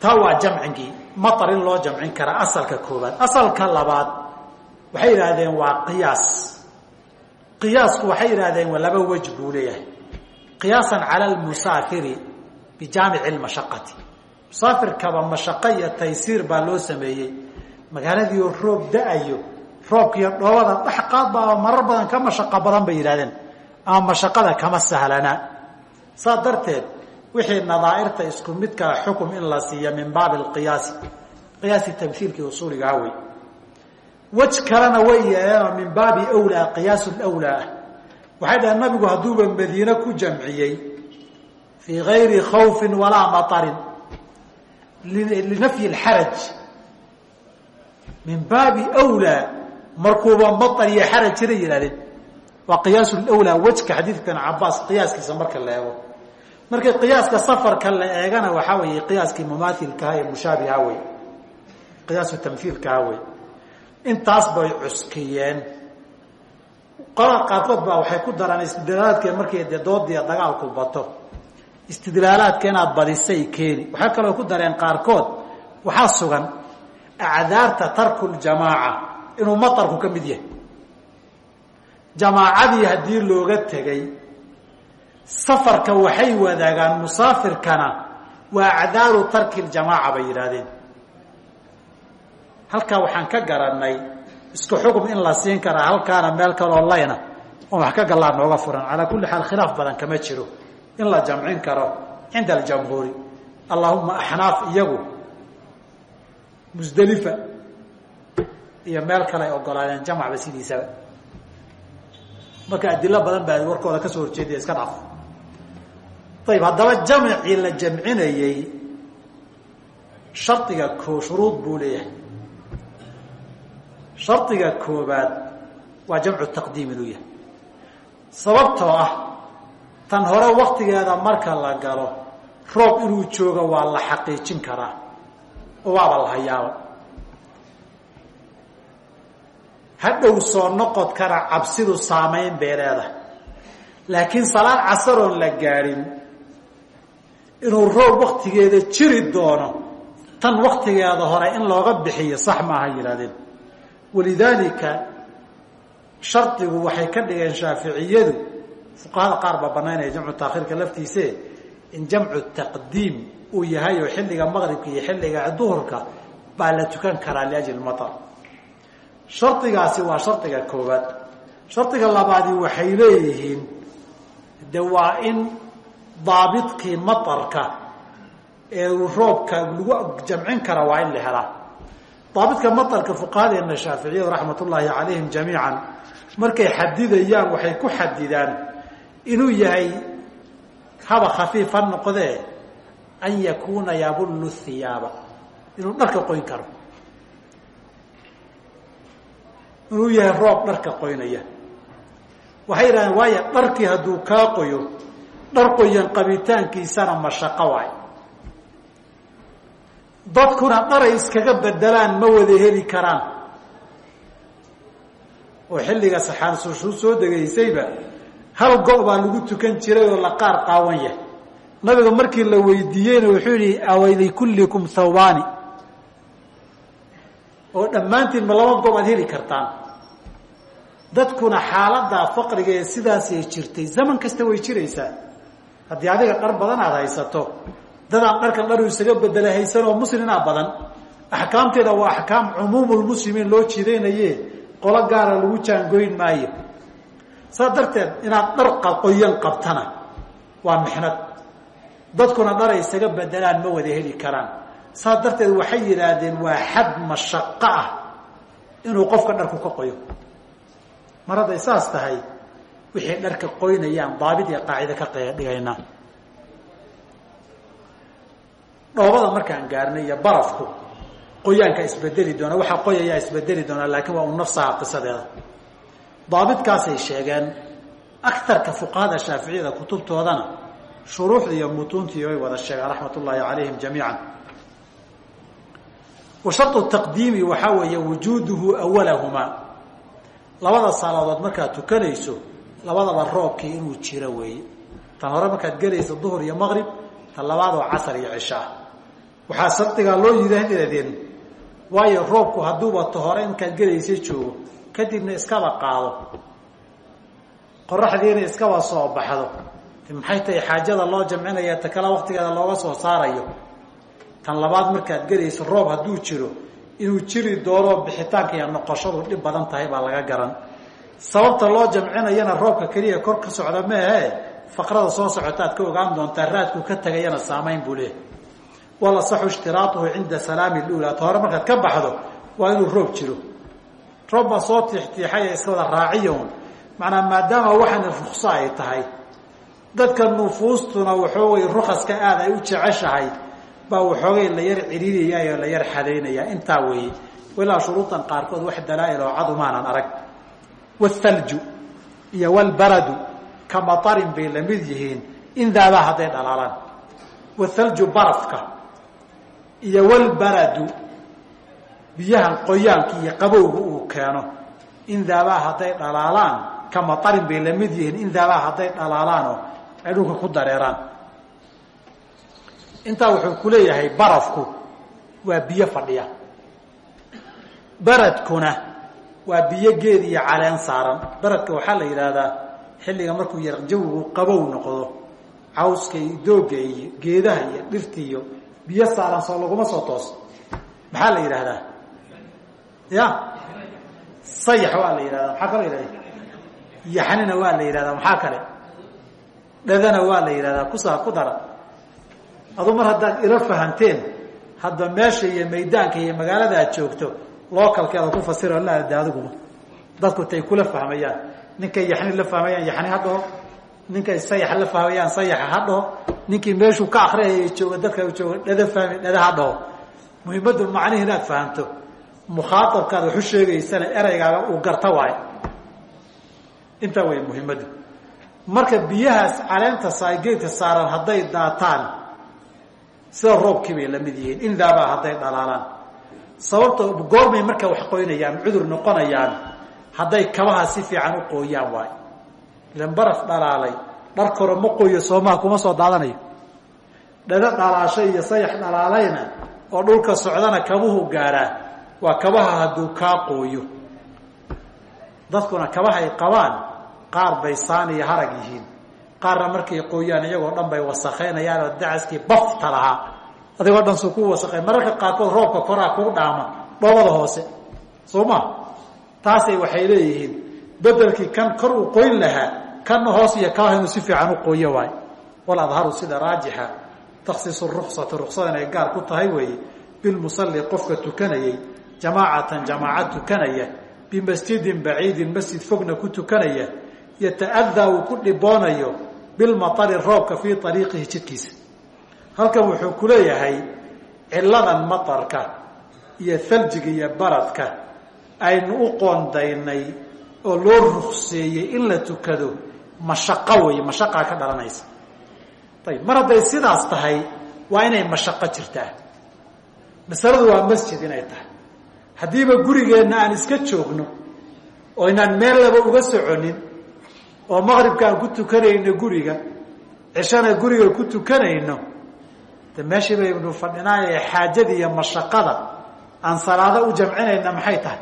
taa waa jamcigii maar in loo jamcin karaa asalka koobaad asalka labaad waxay yidhaahdeen waa qiyaas. Qiyaasku waxay yidhahdeen waa laba wej buu leeyahay. Qiyaasan cala lmusaafiri bijaamici lmashaqati musaafirkaba mashaqo iyo taysiir baa loo sameeyey. Magaaladiioo roob da'ayo roobkiiyo dhoobada dhexqaad baaba marar badan ka mashaqo badan bay yidhahdeen ama mashaqada kama sahlana. Saas darteed wixii nadaairta isku midkaa xukum in la siiya min baabi qiyaasi. Qiyaasi tamhiilkii usuuliga hawey wej kalena way min baabi wlaa qiyaasu lwlaa ah. Waxay dhaheen nabigu hadduuba ku jamciyey fii gayri khawfin walaa matarin linafyi lxaraj min baabi wlaa markuuba matar iyo xaraj jira yihahdeen waa qiyaasu lwlaa wejka xadiidkan cabaas qiyaaskiisa markii qiyaaska safarka la eegana waxaa weeye qiyaaskii mumaailkaha ee mushaabiha wey qiyaasu tamhiilkaha wey intaas bay cuskiyeen. Qolada baa waxay ku daraan istidlaalaadka markii dee dagaalku bato. Istidlaalaadka inaad badisay keeni. Waxay kaloo ku dareen qaarkood waxaa sugan acdaarta tarkuljamaaca inuu matarku ka yahay. Jamaacadii haddii looga tegay safarka waxay wadaagaan musaafirkana waa acdaaru tarki ljamaaca bay yidhaahdeen. Halkaa waxaan ka garanay isku xukm in la siin karaa halkaana meel kaloo layna oon wax ka gallaa nooga furan. Calaa kulli xaal khilaaf badan kama jiro in la jamcin karo cinda aljamhuuri. Allahuma axnaaf iyagu musdelifa iyo meel kale ay ogolaadeen jamacba sidiisaba. Marka adilo badan baa warkooda ka soo horjeedaya iska dhaaf ayib haddaba jamcii la jamcinayey shardiga koo shuruud buu leeyahay. Shardiga koobaad waa jamcu taqdiim inuu yahay. Sababtoo ah tan hore waktigeeda marka la galo roob inuu joogo waa la xaqiijin karaa oo waaba la hayaaba. Hadhow soo noqodkana cabsidu saamayn bay leedahay. Laakiin salaad casaroon la gaadhin inuu roob waktigeeda jiri doono tan waktigeeda hore in looga bixiyo sax maaha yidhahdeen walidaalika shardigu waxay ka dhigeen shaaficiyadu fuqahada qaar baa banaynaya jamcu taakhiirka laftiise in jamcu taqdiim uu yahay oo xilliga maqribka iyo xilliga duhurka baa la tukan karaa liajli matar shardigaasi waa shardiga koowaad. Shardiga labaadi waxay leeyihiin de waa in daabidkii matarka ee roobka lagu jamcin kara waa in la helaa daabidka matarka fuqahadeena shaaficiyadu raxmat ullaahi calayhim jamiican markay xadidayaan waxay ku xadidaan inuu yahay haba khafiifa noqdee an yakuuna yabullu hiyaaba inuu dharka qoyn karo. Inuu yahay roob dharka qoynaya. Waxay yidhahdeen waayo dharkii hadduu kaa qoyo dhar qoyan qabitaankiisana mashaqo waay dadkuna dharay iskaga bedelaan ma wada heli karaan. Oo xilliga saxaansusuu soo degaysayba hal go- baa lagu tukan jiray oo la qaar qaawan yahay. Nabiga markii la weydiiyeyna wuxuu yihi awalikullikum thawbaani. Oo dhammaantiin ma laba goob aad heli kartaan. Dadkuna xaaladaa faqriga ee sidaasay jirtay zaman kasta way jiraysaa haddii adiga dhar badan aada haysato dadaan dharkan dharu isaga bedela haysan oo muslimaa badan axkaamteeda waa axkaam cumuumulmuslimiin loo jiidaynaye qolo gaara lagu jaangoyn maayo. Saas darteed inaad dhar qoyan qabtana waa mixnad. Dadkuna dharay isaga bedelaan ma wada heli karaan. Saas darteed waxay yidhaahdeen waa xad mashaqo ah inuu qofka dharku ka qoyo. Mar hadday saas tahay wixii dharka qoynayaan daabid iyo qaacide ka dhigaynaa dhoobada markaan gaarnay iyo barafku qoyaanka isbedeli doona waxaa qoyayaa isbedeli doonaa laakiin waa un nafsaha qisadeeda daabidkaasay sheegeen akarka fuqahada shaaficiyada kutubtoodana shuruuxda iyo mutuuntii way wada sheegeen raxmat ullaahi calayhim jamiican. Wa shardu taqdiimi waxaa weeye wujuuduhu awalahumaa labada salaadood markaad tukanayso labadaba roobkii inuu jiro weeye tan hore markaad gelayso duhur iyo maqrib tan labaadoo casar iyo cishaa waxaa shardigaa loo yidaahdeen waayo roobku hadduuba ta hore inkaad gelaysa joogo kadibna iskaba qaado. Qoraxdiina iskaba soo baxdo. Maxay tahay xaajada loo jamcinaya ta kale waktigeeda looga soo saarayo? Tan labaad markaad gelayso roob hadduu jiro inuu jiri doono bixitaanka iyo noqoshadu dhib badan tahay baa laga garan sababta loo jamcinayana roobka keliya kor ka socda meehe faqrada soo socota aad ka ogaan doontaa raadku ka tegayana saamayn buu wala saxu ishtiraatuhu cinda salaami lula ta hore markaad ka baxdo waa inuu roob jiro. Roob baa soo tiixtiixaya iska wada raaciya un macnaa maadaama waxaana rukso ay tahay. Dadka nufuustuna waxoogay rukaska aada ay u jeceshahay baa waxoogay la yar ciriiriyay la yar xadaynaya intaa weeye. Ilaa shuruudan qaarkood wax dalaa-il oo cad umaanan arag wathalju iyo walbaradu ka matarin bay la mid yihiin in daabaa hadday dhalaalaan wathalju barafka iyo walbaradu biyahan qoyaanka iyo qabowga uu keeno in daabaa hadday dhalaalaan ka matarin bay la mid yihiin in daabaa hadday dhalaalaanoo ay dhulka ku dareeraan intaa wuxuu ku leeyahay barafku waa biyo fadhiya baradkuna waa biyo geed iyo caleen saaran. Baradka waxaa la yidhaahdaa xilliga markuu yar jawigu qabow noqdo cawska iyo doogga iyo geedaha iyo dhirta iyo biyo saaran soo laguma soo toos maxaa la yidhaahdaa? Ya? Sayax waa la yidhahdaa maxaa kaloo yidhahda yaxnina waa la yidhahdaa maxaa kale? Dhadana waa la yidhahdaa kusaa ku dara. Adu mar haddaad ila fahanteen hadda meesha iyo maydaanka iyo magaalada joogto localkeeda ku fasiro la ada adiguba dadku tay kula fahmayaan. Ninkay yaxni la fahmayaan yaxni ha dhaho ninkay sayax la fahmayaan sayaxa ha dhaho ninkii meeshuu ka akriyaya jooga dadka jooga dhada fahmi dhada ha dhaho muhimaddu macnihi inaad fahamto. Mukhaaabkaad waxu sheegaysana ereygaaga uu garta waayo intaa way muhimaddu marka biyahaas caleenta sageedka saaran hadday daataan sida roobkii bay la mid yihiin. In daabaa hadday dhalaalaan sababto goormay marka wax qoynayaan cudur noqonayaan hadday kabaha si fiican u qooyaan waayo ilan baraf dhalaalay dhar koro ma qoyo soomaha kuma soo daadanayo. Dhado dhalaashay iyo sayax dhalaalayna oo dhulka socdana kabuhu gaadhaa waa kabaha hadduu kaa qooyo dadkuna kabahay qabaan qaar bay saan iyo harag yihiin. Qaarna markay qooyaan iyagoo dhan bay wasakaynayaan oo dacaskii bafta lahaa adigoo dhan suu ku mararka qaarkood roobka koraa kuu dhaama. Dhoobada hoose. Soo ma? Taasay waxay leeyihiin. Bedelkii kan kor uu qoyn lahaa kanna hoos iyo kabaha inuu si fiican u qooyo waayo wal adharu sida raajixa. Taksiisu ruksata ruksada inay gaar ku tahay weeye. Bilmusalli qofka tukanayay. Jamaacatan jamaaca tukanaya. Bimasjidin baciidin masjid fogna ku tukanaya. Yata'adaa uu ku dhiboonayo bilmatari roobka fii ariiqihi jidkiisa halkan wuxuu ku leeyahay ciladan matarka iyo thaljiga iyo baradka aynu u qoondaynay oo loo rukseeyey in la tukado mashaqo wey mashaqaa ka dhalanaysa. Ayib mar hadday sidaas tahay waa inay mashaqo jirtaa. Masaladu waa masjid inay tahay. Haddiiba gurigeenna aan iska joogno oo inaan meel laba uga soconin oo maqribka aan ku tukanayno guriga cishana guriga ku tukanayno de meeshii baynu fadhinaaye xaajada iyo mashaqada aan salaado u jamcinayna maxay tahay?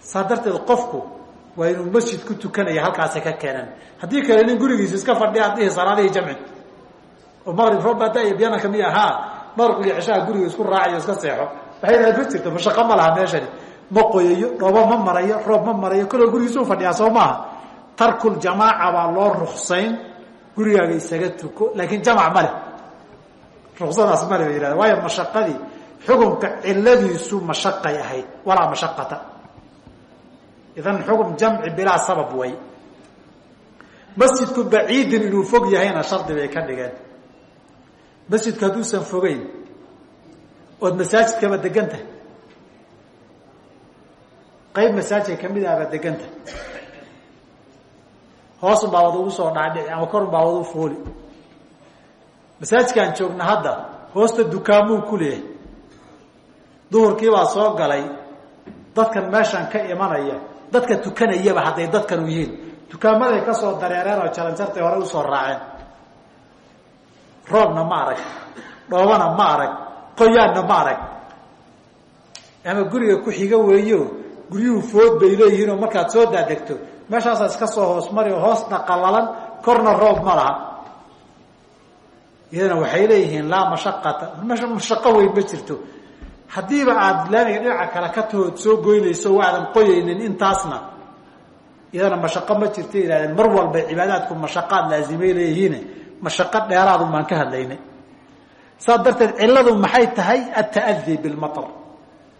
Saa qofku waa inuu masjid ku tukanaya halkaasi ka keenan. Haddii kale nin gurigiisa iska fadhiya ad dhihi salaadihii jamci oo maqrib roob biyanaka miya haa maqribka iyo cishaha guriga isku raacayo iska seexo. Waxay dhahaad ma mashaqo ma laha meeshani. Ma qoyayo dhoobo ma marayo roob ma marayo kaloo gurigiisuu fadhiyaa soo maaha. Tarkul jamaaca baa loo ruksayn gurigaaga isaga tuko laakiin jamac ma leh. Ruksadaas male ba yihahda waayo mashaqadii xukunka ciladiisu mashaqay ahayd. Walaa mashaqata. Idan xukun jamci bilaa sabab way. Masjidku baciidin inuu fog yahayna shardi bay ka dhigeen. Masjidku hadduusan fogeyn ood masaajidkaba degan tahay? Qayb masaajidka ka mid ahba degan hoosun baa wada ugu soo dhaadhici ama korun baa wada u fooli. Masaajidkaan joogna hadda hoosta dukaamuu ku leeyahay. Duhurkiibaa soo galay dadkan meeshan ka imanaya dadka tukanayaba hadday dadkanu yihiin. Dukaamaday ka soo dareereen oo jalanjartay hore u soo raaceen. Roobna ma arag dhoobana ma arag qoyaanna ma arag. Ama guriga ku xiga weeyo guryuhu food bay leeyihiin oo markaad soo daadegto meeshaasaa iska soo hoos mari oo hoos dhaqalalan korna roob ma laha. Iyadana waxay leeyihiin laa mashaqata mashaqo weyn ma jirto. Haddiiba laamiga dhinaca kale ka tahood soo goynayso waadan qoyaynin intaasna. Iyadana mashaqo ma jirta yihahdeen mar walba cibaadaadku mashaqaad laazimay leeyihiin. Mashaqo dheeraadu maan ka hadlaynay. Saas darteed ciladu maxay tahay? Ata'adi bilmaطr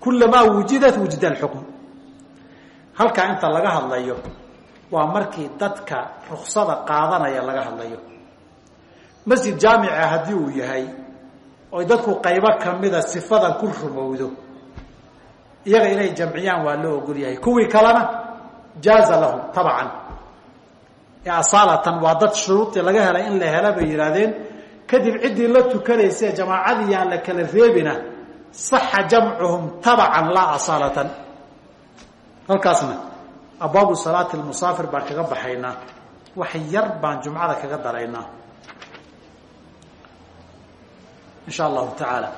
kulamaa wujidat wujida alxukm halkaa inta laga hadlayo waa markii dadka ruksada qaadanaya laga hadlayo. Masjid jaamica haddii uu yahay oy dadku qaybo kamida sifadan ku rumowdo iyaga inay jamciyaan waa loo ogol yahay. Kuwii kalena jaaza lahum tabcan. Asaalatan waa dad shuruudii laga helay in la hela bay yidhaahdeen kadib ciddii la tukanayse jamaacadii aan la kala reebina saxa jamcuhum tabacan laa asaalatan. Halkaasna abwaabu salaati lmusaafir baan kaga baxaynaa. Wax yar baan jumcada kaga daraynaa insha allahu tacaala.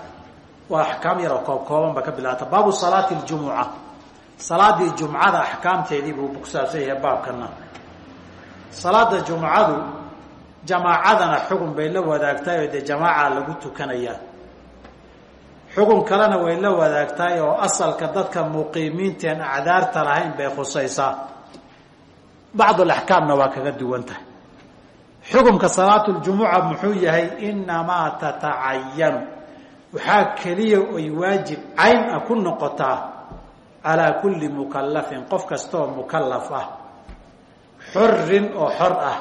Waa axkaam yar oo koob ka bilaata baabu salaati ljumuca salaadii jumcada axkaamteedii buu ku yahay baabkana salaada jumcadu jamaacadana xugun bay la wadaagtahay oo dee jamaaca lagu tukanayaa xugun kalena way la wadaagtahay oo asalka dadka muqiimiinteen acdaarta lahayn bay khusaysaa. Bacdu alaxkaamna waa kaga duwan tahay. Xukumka salaatuljumuca muxuu yahay inamaa tatacayanu. Waxaa keliya oy waajib cayn ah ku noqotaa calaa kulli mukallafin qof kastaoo mukallaf ah. Xorin oo xor ah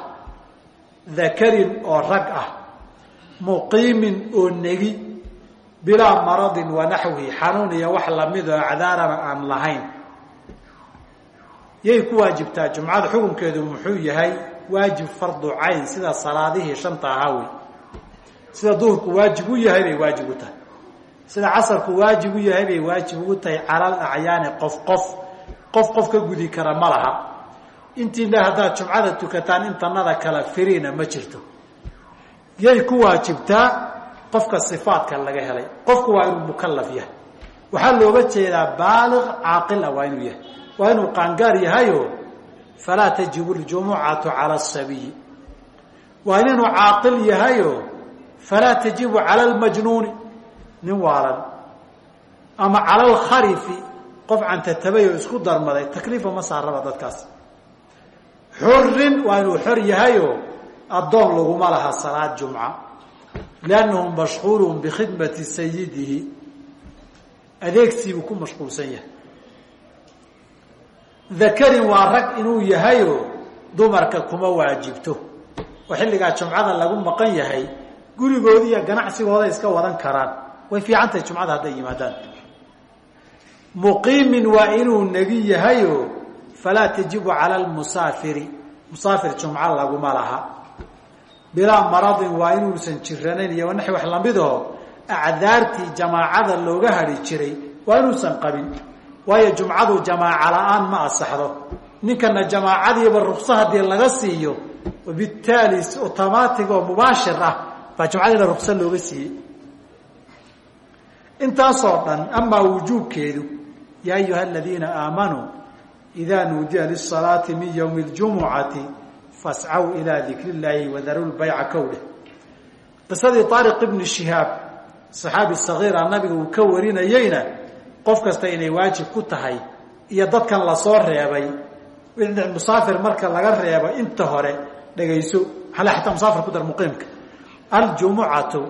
dakarin oo rag ah muqiimin oo negi bilaa maradin wa naxwihi xanuun iyo wax la mid oo acdaarana aan lahayn. Yay ku waajibtaa jumcada xukunkeedu muxuu yahay waajib fardu cayn sida salaadihii shanta ahaa wey sida duhurku waajib u yahay bay waajib u tahay. Sida casarku waajib u yahay bay waajib ugu tahay calal acyaani qof qof qof qof ka gudi kara ma laha. Intiina haddaad jumcada tukataan intanada kala firiina ma jirto qofka sifaadka laga helay. Qofku waa inuu mukalaf yahay. Waxaa looga jeedaa baaliq caaqil ah waa inuu yahay. Waa inuu qaangaar yahayo falaa tajibu ljumucatu cala asabiyi waa inuu caaqil yahayo falaa tajibu cala lmajnuuni nin waalan ama cala alkharifi. Qof cantatabay oo isku darmaday takliifa ma saaraba dadkaas. Xurin waa inuu xor yahayo addoon laguma laha salaad jumca liannahu mashquulun bikhidmati sayidihi adeegsiibuu ku mashquulsan yahay dakarin waa rag inuu yahayo dumarka kuma waajibto oo xilligaa jumcada lagu maqan yahay gurigooda iyo ganacsigooda iska wadan karaan way fiicantahay jumcada hadday yimaadaan muqiimin waa inuu negi yahayo falaa tajibu cala lmusaafiri musaafir jumco laguma laha bilaa maradin waa inuusan jiranayn iyo wanaxi wax lamidaho acdaartii jamaacada looga hadhi jiray waa inuusan qabin. Waayo jumcadu jamaaca la'aan ma asaxdo ninkana jamaacadiiba rukso haddii laga siiyo wabitaali automatic oo mubaashir ah baa jumcadiina rukso looga siiyey. Intaasoo dhan amaa wujuubkeedu yaa ayuha aladiina aamanuu idaa nuudiya lisalaati min ywmi اljumucati fascaw ilaa dikri llaahi wadaru lbayca kowleh qisadii aariq ibni shihaab saxaabi sagiira nabiga uu ka warinayeyna qof kasta inay waajib ku tahay iyo dadkan la soo reebay musaafir marka laga reebo inta hore dhegayso hal ataa musaafir ku dar muqiimka. Aljumucatu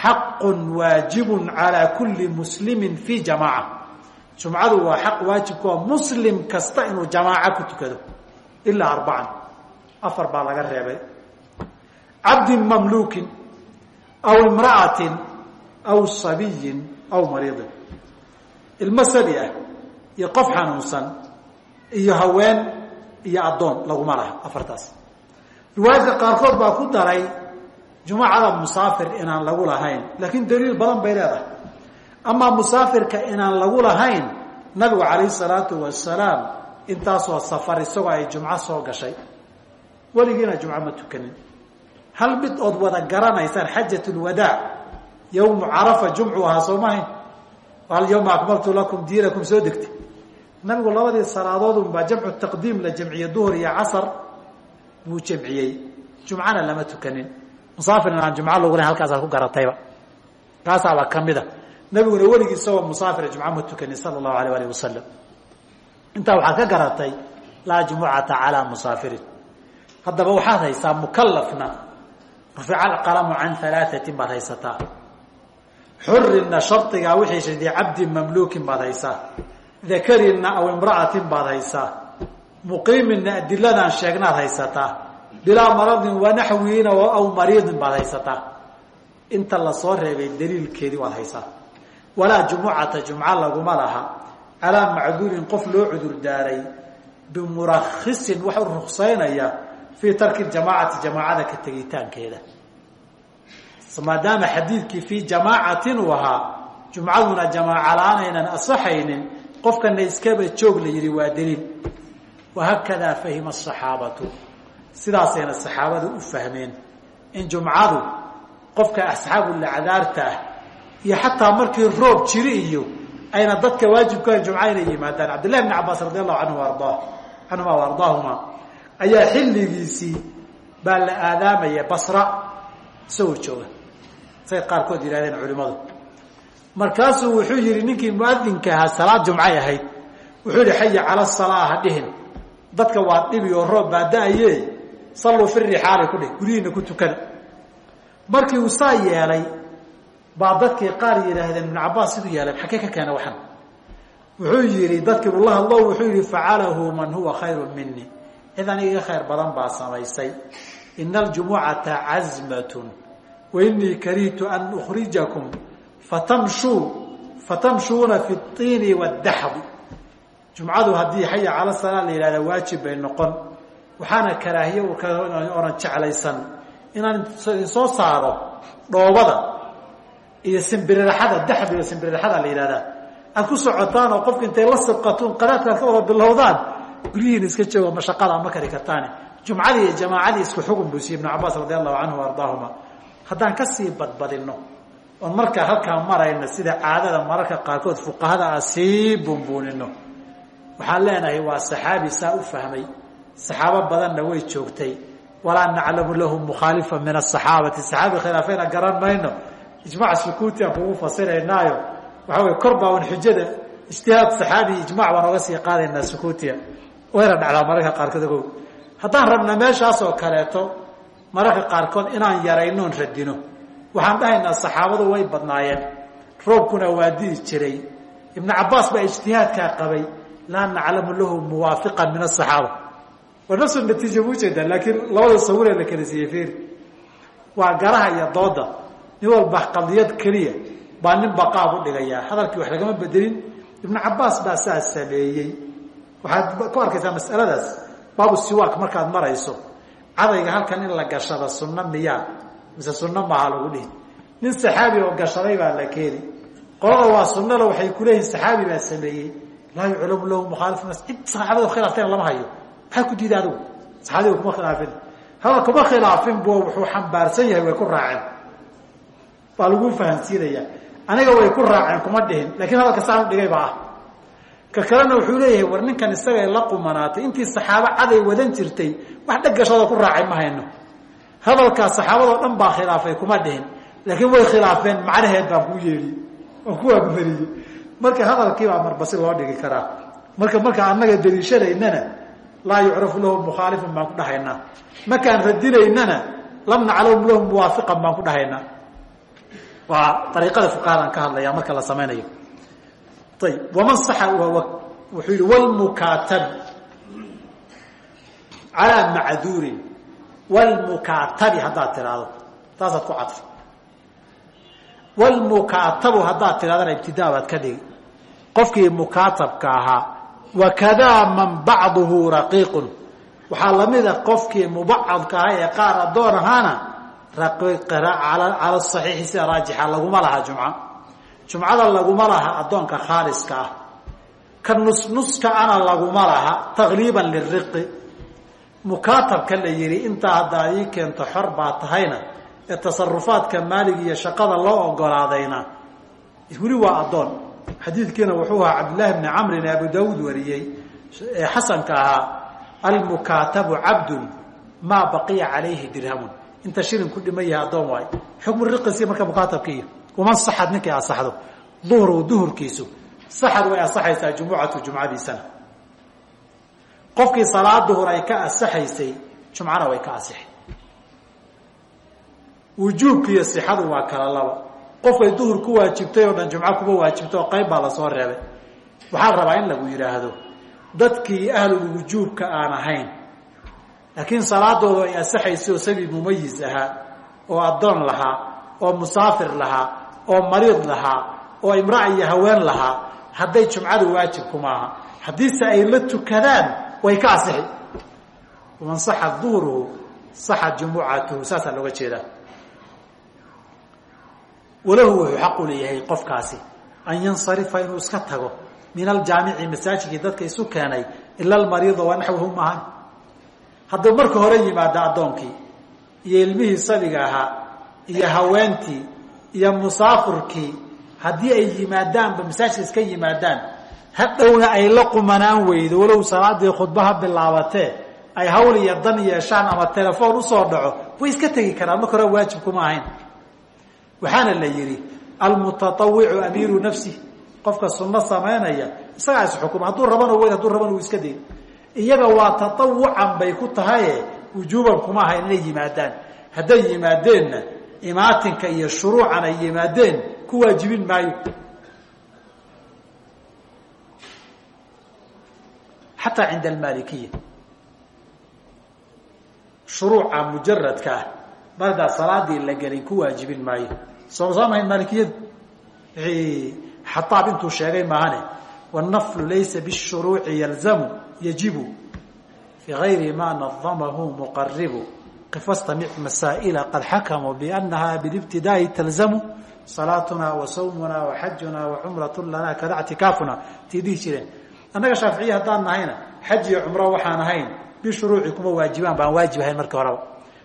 xaqu waajibu calaa kuli muslimi fi jamaaca. Jumcadu waa xaq waajibkao muslim kasta inuu jamaaco ku tukado ilaa arbacan afar baa laga reebay. Cabdin mamluukin aw imra'atin aw sabiyin aw mariidin. Ilmo sabi ah iyo qof xanuunsan iyo haween iyo addoon laguma laha afartaas. Riwaayadka qaarkood baa ku daray jumacada musaafir inaan lagu lahayn. Laakiin daliil badan bay leedahay. Amaa musaafirka inaan lagu lahayn nabigu calayhi salaatu wasalaam intaasoo safar isagoo ay jumco soo gashay weligiina jumco ma tukanin. Hal mid ood wada garanaysaan xajat lwadaac yowmu carafa jumcu ahaa soo mahayn alyawma akmaltu lakum diinakum soo degtay? Nabigu labadii salaadoodunbaa jamcu taqdiim la jamciye duhur iyo casar buu jamciyey. Jumcana lama tukanin. Musaafir inaan jumco lagu lahayn halkaasaad ku garatayba. Kaasaaba kamida nabiguna weligii isagoo musaafira jumco ma tukanin sala allahu alayh alih wasalam intaa waxaad ka garatay laa jumucata calaa musaafirin haddaba waxaad haysaa mukalafna rufica alqalamu can alaaثatin baad haysataa. Xurinna shardigaa wixii shadii cabdin mamluukin baad haysaa. Dakarinna aw imra'atin baad haysaa. Muqiiminna adiladaan sheegnaad haysataa. Bilaa maradin wanaxwiina aw mariidin baad haysataa. Inta la soo reebay daliilkeedii waad haysaa. Walaa jumucata jumco laguma laha. Calaa macduurin qof loo cudur daaray. Bimurakhisin wax u ruksaynaya fii tarki jamaacati jamaacada ka tegitaankeeda maadaama xadiidkii fii jamaacatin uu ahaa jumcaduna jamaaca la'aan aynan asaxaynin qofkana iskaba joog la yihi waa daliil wahakadaa fahima asaxaabatu sidaasayna saxaabadu u fahmeen in jumcadu qofka asxaabulacdaarta ah iyo xataa markii roob jiri iyo ayna dadka waajibkahan jumca inay yimaadaan cabdillahi bni cabaas radi allahu anhu ardaa canhuma ayaa xilligiisii baa la aadaamaya basra isagoo jooga. Say qaarkood yidhahdeen culimmadu markaasuu wuxuu yihi ninkii muadinka ahaa salaad jumcay ahayd. Wuxuu yihi xaya cala salaa ha dhihin. Dadka waa dhibi oo roob baa da'aye salluu fi rixaali ku dhih guryihiina ku tukana markii uu saa yeelay baa dadkii qaar yidhaahdeen ibnu cabaas siduu yeelay xakee ka keena waxan? Wuxuu yihi dadkii ula hadlo wuxuu yihi facalahu man huwa khayru mini cid aniga khayr badan baa samaysay ina aljumucata cazmatun wainii karihtu an ukrijakum fatamshuu fatamshuuna fi اiini wاdaxdi jumcadu haddii xaya cala salaa la yihahda waajib bay noqon. Waxaana karaahiye onan jeclaysan inaan idin soo saaro dhoobada iyo simbiriraxada daxdiga simbiriraxada la ku socotaan oo qofka la sibqatuun qadaadkaad ka wada bilowdaan guryihiina iska joogo mashaqada ma kari kartaane jumcadii iyo jamaacadii isku xugun buu siiyey ibnu cabaas radi allahu canhu ardaahuma. Haddaan ka sii badbadino oon markaa halkaa marayna sida caadada mararka qaarkood fuqahada ah sii bunbuunino waxaan leenahay waa saxaabi saa u fahmay. Saxaabo badanna way joogtay. Walaa naclamu lahu mukhaalifa min asaxaabati saxaabi khilaafayna garan mayno. Ijmac sukuuti aan kugu fasiraynaayo. Waxaa wey kor baa un xujada ijtihaad saxaabi ijmac baan oga sii qaadaynaa sukuutiya wayna dhacdaa mararka qaarkood ogow haddaan rabna meeshaas oo kaleeto mararka qaarkood inaan yaraynoon radino waxaan dhahaynaa saxaabadu way badnaayeen. Roobkuna waa di'i jiray. Ibnu cabaas baa ijtihaadkaa qabay laa naclamu lahu muwaafiqan min asaxaaba waa nafsu natiija bu u jeedaa laakiin labada sawiree la kala siiyey feri waa garaha iyo dooda. Nin walba qadiyad keliya baa nin baqaab u dhigayaa. Hadalkii wax lagama bedelin. Ibnu cabaas baa saa sameeyey waxaad ku arkaysaa masaladaas. Baabu siwaak markaad marayso. Cadayga halkan in la gashada sunno miyaa mise sunno maaha lagu dhihi. Nin saxaabi oo gashaday baa la keeni. Qolada waa sunnada waxay kuleeyihin saxaabi baa sameeyey. Laa yuclamu lahu mukhaalif cid saxaabada khilaafteen lama hayo. Maxaa ku diida adigu? Saxaabadiga kuma khilaafin. Hadal kuma khilaafin bu wuxuu xambaarsan yahay way ku raaceen. Baa lagu fahansiinaya aniga way ku raaceen kuma dhihin. Lakin hadalka saan u dhigay baa ah ka kalena wuxuu leeyahay war ninkan isagay la qumanaatay. Intii saxaabo caday wadan jirtay wax dhegashooda ku raacay ma hayno. Hadalkaas saxaabadoo dhan baa khilaafay kuma dhihin laakiin way khilaafeen macnaheed baan kuu yeeli oo kuwaa mariyey marka hadalkii baa marbasi loo dhigi karaa. Marka marka annaga daliishadaynana laa yucrafu lahu mukhaalifun baan ku dhahaynaa markaan radinaynana lam naclam lahu muwaafiqan baan ku dhahaynaa waa ariiqada fuqahadaan ka hadlaya marka la samaynayo ayb waman saxa wuxuu yihi wlmukaatab calaa macduurin. Wlmukaatabi haddaad tiraahdo. Taasaad ku cadfa wlmukaatabu haddaad tirahdana ibtidaa baad ka dhigi. Qofkii mukaatabka ahaa wakadaa man bacduhu raqiiqun. Waxaa lamida qofkii mubacadka ahaa ee qaar addoon ahaana cala saxiixi sida raajixa laguma laha jumca jumcada laguma laha addoonka khaaliska ah. Ka nusnuska ana laguma laha takliiban liriqi mukaatabka la yihi intaa haddaad ii keento xor baa tahayna ee tasarufaadka maalig iyo shaqada loo ogolaadayna. Weli waa addoon. Xadiidkiina wuxuu ahaa cabdillahi bni camrin abu daawuud wariyey ee xasanka ahaa almukaatabu cabdun maa baqiya calayhi dirhamun. Inta shilin ku dhiman yahay addoon waayo xukmu riqisi marka mukaatabkiiyo waman saxad ninkay asaxdo duhru duhurkiisu saxad way asaxaysaa jumucatu jumcadiisana. Qofkii salaad duhur ay ka asaxaysay jumcana way ka asixay wujuubki iyo sixadu waa kala laba. Qofay duhur ku waajibtay oo dhan jumco kuma waajibto oo qayb baa la soo reebay. Waxaa rabaa in lagu yidhaahdo dadkii ahlul wujuubka aan ahayn laakiin salaadooda ay asaxaysay oo sabi mumayiz ahaa oo addoon lahaa oo musaafir lahaa oo mariid lahaa oo imraa iyo haween lahaa hadday jumcadu waajibku maaha. Haddiise ay la tukadaan way ka asixi man saxa duhruhu saxa jumucatuhu saasaa looga jeedaa. Walahu wuxuu xaqu leeyahay qofkaasi an yansarifa inuu iska tago min aljaamici masaajidkii dadka isu keenay ila almariida wa naxwahu maahan hadduu marka hore yimaada addoonkii iyo ilmihii sabiga ahaa iyo haweentii iyo musaafurkii haddii ay yimaadaanba masaajidka iska yimaadaan hadhowna ay la qumanaan weydo walow salaadii khudbaha bilaabatee ay hawl iyo dan yeeshaan ama telefoon u soo dhaco way iska tegi karaan. Marka waajib kuma ahayn. Waxaana la yidhi almutatawicu amiiru nafsi qofka sunno samaynaya isagaa isxukuma hadduu rabana weyn hadduu rabana uu iska day iyaga waa tatawucan bay ku tahaye wujuuban kuma ahayn inay yimaadaan. Hadday yimaadeenna imaatinka iyo shuruucan ay yimaadeen ku waajibin maayo. Xataa cinda almalikiya shuruuca mujaradka ah mardaa salaadii la gelin ku waajibin maayo. Soo saamahayn maalikiyadu? Xataab intuu sheegay maahane wannaflu laysa bishuruuci yalzamu yajibu fi gayri ma nadamahu muqaribu xakamuu biannaha bilibtidaa'i talzamu salaatuna wa sawmuna wa xajuna wa cumratu lana kada ctikaafuna tii dhihi jireen. Annaga shaaficiya haddaan nahayna xaj iyo cumro waxaan ahayn bishuruuci kuma waajibaan baan waajib ahayn markii horeba.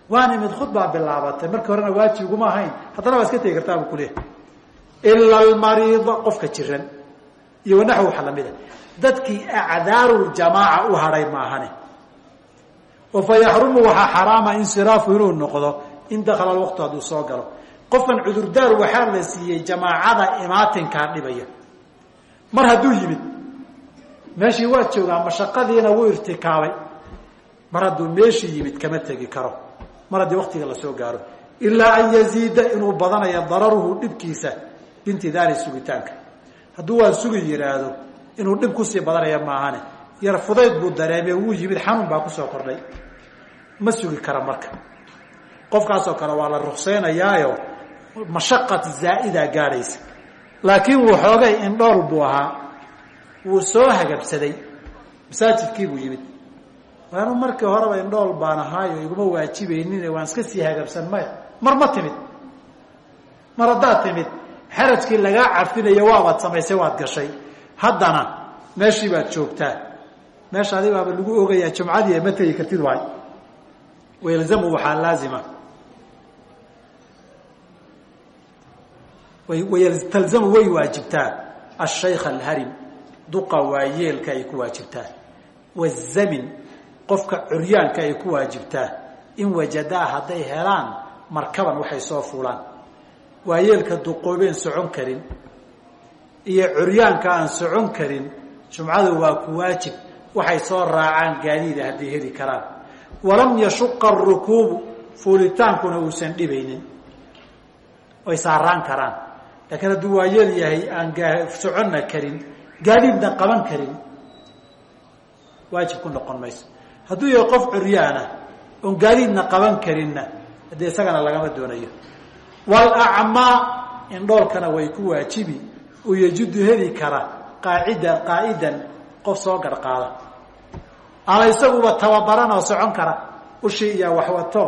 Waana mid khudbaa bilaabatay markii horena waajib kuma ahayn. Haddana waa iska tegi kartaa buu kuleehay ila almariida qofka jiran iyo wanaxw waxa lamida dadkii acdaaruljamaaca u hadhay maahane oo fa yaxrumu waxaa xaraama insiraafu inuu noqdo in dakala waqtu hadduu soo galo. Qofkan cudurdaar waxaa la siiyey jamaacada imaatinkaa dhibaya. Mar hadduu yimid meeshii waa joogaa mashaqadiina wuu irtikaabay mar hadduu meeshii yimid kama tegi karo. Mar haddii waktiga la soo gaaro. Ilaa an yaziida inuu badanayo dararuhu dhibkiisa bintidaari sugitaanka. Hadduu waan sugi yidhaahdo inuu dhib ku sii badanaya maahane yar fudayd buu dareemay wuu yimid xanuun baa ku soo kordhay. Ma sugi kara marka. Qofkaasoo kale waa la ruqsaynayaayo mashaqat zaa'idaa gaadhaysa. Laakiin wuu xoogay indhool buu ahaa. Wuu soo hagabsaday. Masaajidkii buu yimid. Waanu markii horeba indhool baan ahaayo iguma waajibaynin waan iska sii hagabsan maya. Mar ma timid. Mar haddaad timid xarajkii lagaa cafinayo waabaad samaysay waad gashay. Haddana meeshii baad joogtaa meesha adigaaba lagu ogayaa jumcadii ma tegi kartid waay. Wayalzamu waxaa laazima. Talzamu way waajibtaa ashaykha alharim duqa waayeelka ay ku waajibtaa wazamin qofka curyaanka ay ku waajibtaa in wajadaa hadday helaan markaban waxay soo fuulaan. Waayeelka duqoobeen socon karin iyo curyaanka aan socon karin jumcadu waa ku waajib waxay soo raacaan gaadiida hadday heli karaan. Walam yashuqa arukuubu fuulitaankuna uusan dhibaynin. Way saaraan karaan. Laakiin hadduu waayeel yahay aan soconna karin gaadiidna qaban karin waajib ku noqon mayso. Hadduu yahay qof curyaana oon gaadiidna qaban karinna haddee isagana lagama doonayo. Walacmaa indhoolkana way ku waajibi oo yajudu heli kara qaacida qaa'idan qof soo garqaada ama isaguba tababaran oo socon kara. Ushii iyo waxwato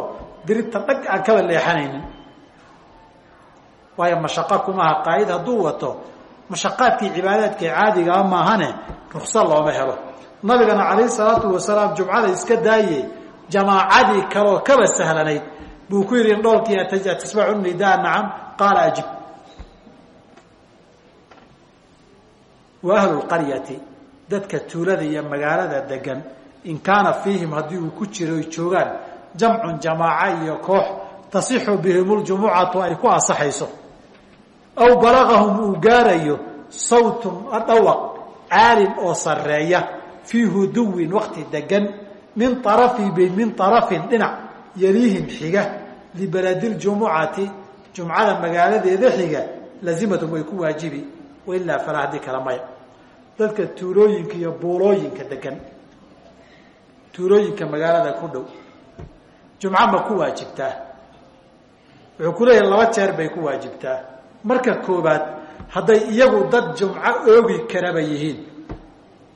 diribta dhag aan kaba leexanaynin. Waayo mashaqo kumaha qaa'id hadduu wato. Mashaqaadkii cibaadaadkii caadigaa maahane rukso looma helo. Nabigana calayhi salaatu wasalaam jumcada iska daaye jamaacadii kaloo kaba sahlanayd. Buu ku yidhi indhoolkii atasmacu nidaa nacam. Qaala ajib. Wa ahlu lqaryati dadka tuulada iyo magaalada degan in kaana fiihim haddii uu ku jiro ay joogaan jamcun jamaaca iyo koox tasixu bihim ljumucatu ay ku asaxayso aw balagahum uu gaarayo sawtun dhawaq caalin oo sareeya fii huduwin wakti degan min arafi min arafin dhinac yaliihim xiga libaladi ljumucati jumcada magaaladeeda xiga lazimatum way ku waajibi wailaa falaa haddii kala dadka tuulooyinka iyo buulooyinka degan tuulooyinka magaalada ku dhow. Jumco ma ku waajibtaa? Wuxuu ku leeyahay laba jeer bay ku waajibtaa. Marka koobaad hadday iyagu dad jumco oogi karaba yihiin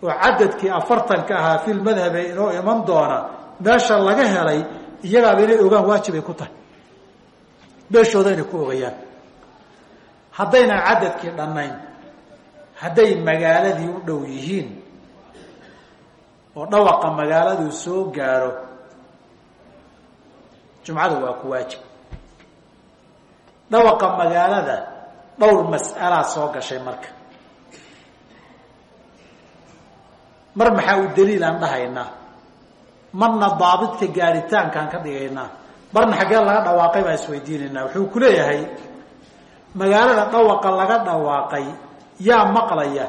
oo cadadkii afartanka ahaa fil madhabe inoo iman doona meesha laga helay iyagaaba inay ogaan waajibay ku tahay. Meeshooda inay ku ogayaan haddaynan cadadkii dhannayn hadday magaaladii u dhow yihiin oo dhawaqa magaaladuu soo gaaro jumcada waa ku waajib. Dhawaqa magaalada dhowr mas'alaa soo gashay marka. Mar maxaa u daliil aan dhahaynaa? Marna daabidka gaaritaankaan ka dhigaynaa. Marna xaggee laga dhawaaqay baan isweydiinaynaa. Wuxuu ku leeyahay magaalada dhawaqa laga dhawaaqay yaa maqlaya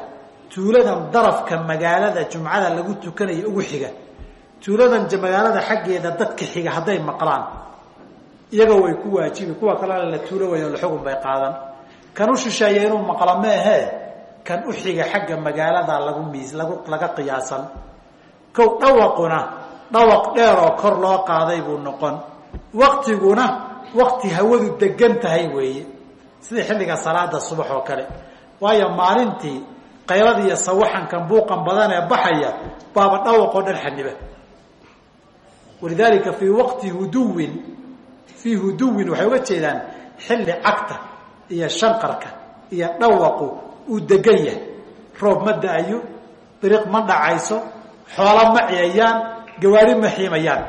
tuuladan darafka magaalada jumcada lagu tukanaya ugu xiga. Tuuladan magaalada xaggeeda dadka xiga hadday maqlaan. Iyaga way ku waajibi kuwa kalena la tuulo way la xugun bay qaadan. Kan u shisheeya inuu maqlo meehee kan u xiga xagga magaalada lagu miis lagu laga qiyaasan. Kow dhawaquna dhawaq dheer oo kor loo qaaday buu noqon. Waktiguna wakti hawadu degan tahay weeye. Sida xilliga salaada subax oo kale. Waayo maalintii qaylada iyo sawaxankan buuqan badan ee baxaya baaba dhawaqoo dhan xaniba walidaalika fii waqti huduwin fii huduwin waxay uga jeedaan xilli cagta iyo shanqarka iyo dhawaqu uu degan yahay. Roob ma da'ayo dariiq ma dhacayso xoola ma ciyayaan gawaari ma xiimayaan.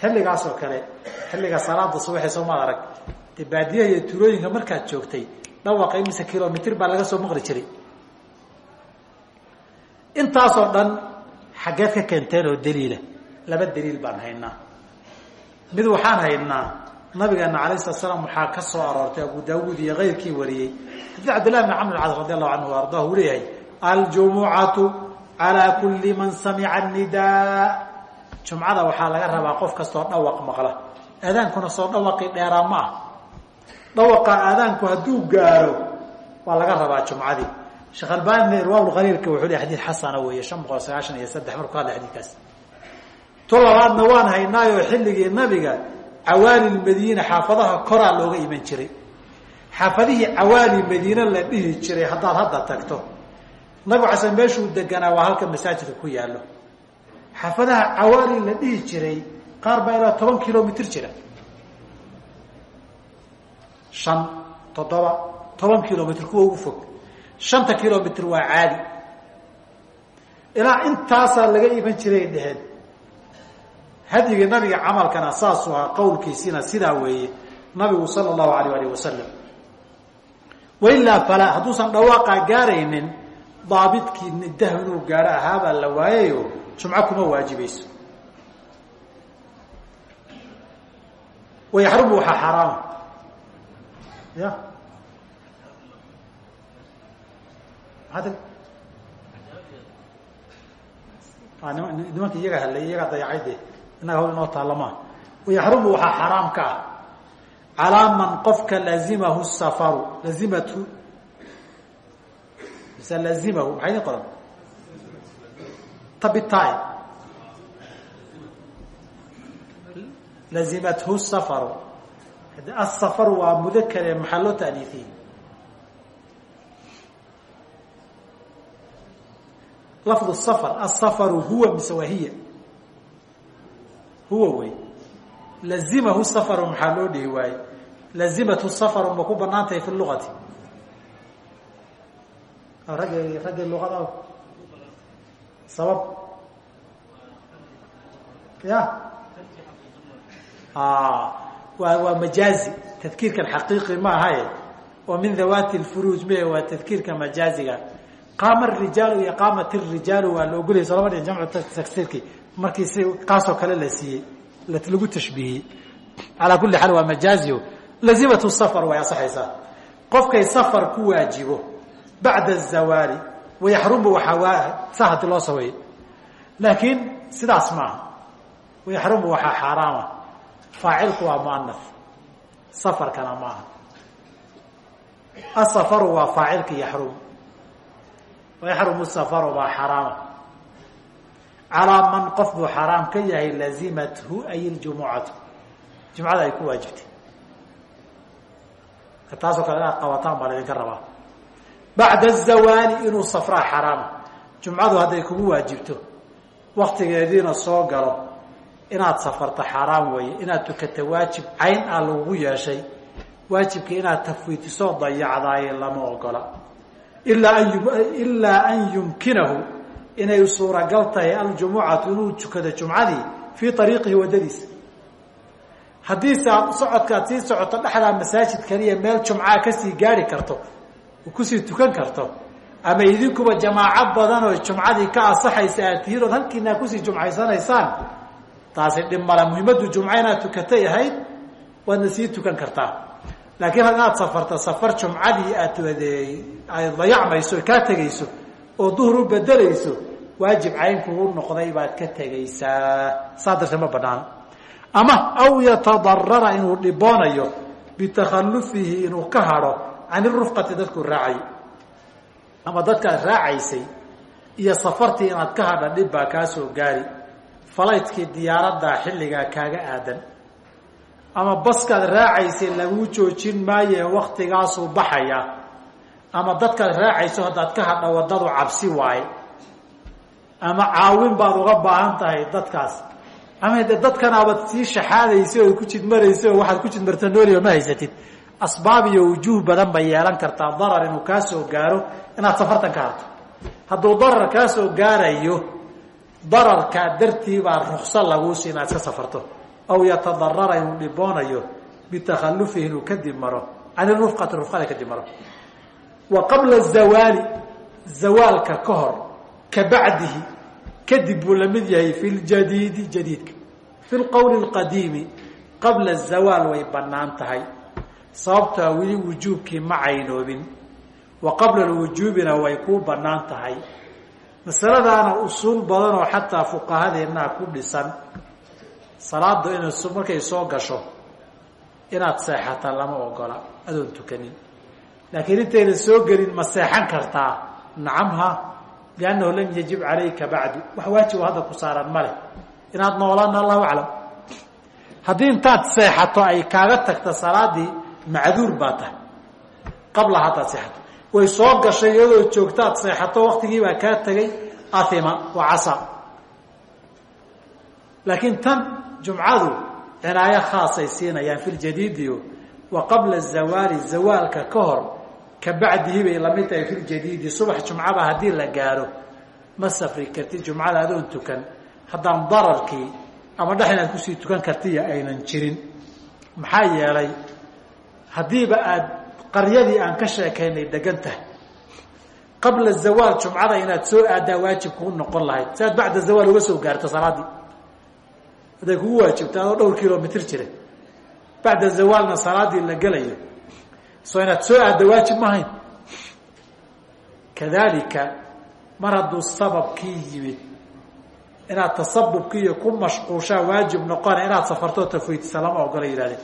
Xilligaas oo kale xilliga salaada subaxee soomaad arag dee baadiyaha iyo tuulooyinka markaad joogtay dhawaqa imise kilomitr baa laga soo maqli jiray intaasoo dhan xaggeed ka keenteen oo daliila laba daliil baan haynaa. Mid waxaan haynaa nabigeena alayh slat slam waxaa ka soo aroortay abu daawuud iyo keyrkii wariyey. Xadii cabdillahi bn camr cas radi allahu canhu ardah uu leeyahay aljumucatu calaa kuli man samica nidaa jumcada waxaa laga rabaa qof kastoo dhawaq maqla. Aadaankuna soo dhawaqii dheeraa ma ah. Dhawaqa aadaanku hadduu gaaro waa laga rabaa jumcadii sheekh albani irwaabulkhaliilka wuxuu leey xadiid xasana weeye shan boqol sagaashan iyo saddex. Markuu hadlay xadiidkaas tu labaadna waan haynaayoo xilligii nabiga cawaali madiina xaafadaha koraa looga iman jiray. Xaafadihii cawaali madiine la dhihi jiray haddaad hadda tagto. Nabigu xasan meeshuu deganaa waa halka masaajidka ku yaallo. Xaafadaha cawaali la dhihi jiray qaar baa ilaa toban kilomitr jira. Shan toddoba toban kilomitr kuwa ugu fog shanta kilomitr waa caadi. Ilaa intaasaa laga iman jiray dheheen hadyigii nabiga camalkana saasuu ahaa qowlkiisina sidaa weeye nabigu sala allahu alayh alih wasalam wailaa falaa hadduusan dhawaaqaa gaaraynin daabidkii nidaha inuu gaaro ahaabaa la waayayo jumco kuma waajibayso wayaxrumu waxaa xaaraama ya nimanka iyaga hadlay iyagaa dayacay de innaga hawl inoo taalamaa wayaxrumu waxaa xaraam ka ah. Calaa man qofka lazimahu safaru. Lazimathu mise lazimahu maxay idin qoran. Tabitaay. Lazimathu safaru. Asafaru waa mudakare maxaa loo taaniifiyey lafdu safar asafaru huwa mise waa hiya? Huwa wey. Lazimahu safaru maxaa loo dhihi waaye lazimathu safaru ma ku bannaan tahay fi luqati raggi raggii luqada sabab? Ya. Waa waa majaazi. Tadkiirkan xaqiiqi ma ahaye oo min dhawaati lfuruuj me waa tadkiirka majaaziga qaama rijaalu iyo qaamat rijaalu waa la ogolaya soo lama tagsirki markii si kaasoo kale la siiyey lagu tashbiihiyey. Calaa kulli xaal waa majaazio lazimatu safar way asaxaysaa qofkay safar ku waajibo bacda azawaali wayaxrumu waxaa saa haddii loo saweeyey laakiin sidaas maaha wayaxrumu waxaa xaaraama. Faacilku waa muanaf safarkana maaha asafaru waa faacilka yaxrum wayaxrumu safaru baa xaraama. Calaa man qof buu xaraam ka yahay lazimathu ay ljumucatu jumcada ay ku waajibtay. Taasoo kale inaad qabataan baa laydinka rabaa. Bacda azawaali inuu safraa xaraama jumcadu hadday kugu waajibto waktigeediina soo galo inaad safarto xaaraam weeye inaad tukata waajib cayn ah lagugu yeeshay waajibka inaad tafwiitisoo dayacdaaye lama ogola ilaa an yumkinahu inay suuragal tahay aljumucatu inuu tukado jumcadii fii ariiqihi waddadiisa haddiise aad socodka aad sii socoto dhexdaa masaajidkan iyo meel jumcaa ka sii gaari karto ku sii tukan karto ama idinkuba jamaaco badan oo jumcadii ka asaxaysa aad tihiin ood halkiinaa ku sii jumcaysanaysaan taasi dhib male muhimaddu jumco inaad tukatay ahayd waadna sii tukan kartaa laakiin haddaad safarta safar jumcadii aad ay dayacmayso kaa tegayso oo duhur u bedelayso waajib cayn kugu noqday baad ka tegaysaa. Saa darteed ma banaano ama aw yatadarara inuu dhiboonayo bitakhalufihi inuu ka hadho can irufqati dadkuu raacayo ama dadkaad raacaysay iyo safartii inaad ka hadha dhib baa kaa soo gaari. Falaytkii diyaaraddaa xilligaa kaaga aadan ama baskaad raacaysay laguu joojin maaye waktigaasuu baxaya. Ama dadkaad raacayso haddaad ka hadha waddadu cabsi waaye. Ama caawin baad uga baahan tahay dadkaas. Ama de dadkanaabaad sii shaxaadaysa oo ku jidmaraysa oo waxaad ku jidmarta nooliba ma haysatid. Asbaab iyo wujuuh badan bay yeelan kartaa darar inuu kaa soo gaaro inaad safartan ka harto hadduu darar kaa soo gaarayo dararkaa dartii baa rukso laguusi inaad iska safarto aw yatadarara inuu dhiboonayo bitakhalufihi inuu kadib maro can irufqati rufqada kadib maro. Wa qabla zawaali zawaalka ka hor ka bacdihi kadib buu la yahay fi ljadiidi jadiidka. Fi lqowli lqadiimi qabla zawaal way bannaan tahay sababtaa weli wujuubkii ma caynoobin. Wa qabla lwujuubina way kuu bannaan tahay. Masaladaana usuul badan oo xataa fuqahadeennaa ku dhisan salaada ina markay soo gasho inaad seexata lama ogola adoon tukanin. Laakiin intayna soo gelin ma seexan kartaa. Nacam ha liannahu lam yajib calayka bacdu wax waajibo hadda ku saaran ma inaad noolaana allahu aclam. Haddii intaad seexato ay kaaga tagta salaadii macduur baa tahay. Qabla haddaad seexato. Way soo gashay iyadoo joogtaad seexato waktigii baa kaa tegay athima wa casa. Laakiin tan jumcadu cinaayo khaasay siinayaan fi ljadiidio wa qabla zawaali zawaalka ka hor ka bacdihi bay la mid tahay fi subax jumcaba haddii la gaaro ma safri kartid jumcada adoon tukan. Haddaan dararkii ama dhex inaad ku sii tukan kartiya aynan jirin. Maxaa yeelay haddiiba aada qaryadii aan ka sheekaynay degan qabla zawaal jumcada inaad soo aadaa waajib kuu noqon lahayd. Si aad bacda uga soo gaarto salaadii hadday kugu waajibto adoo dhowr kilomitr jira bacda zawaalna salaadii la gelayo. Soo inaad soo aadda waajib mahayn kadalika mar hadduu sababkii yimid inaad tasabubkiiyo ku mashquushaa waajib noqona inaad safartoo tafweytisa lama ogola yihahdeen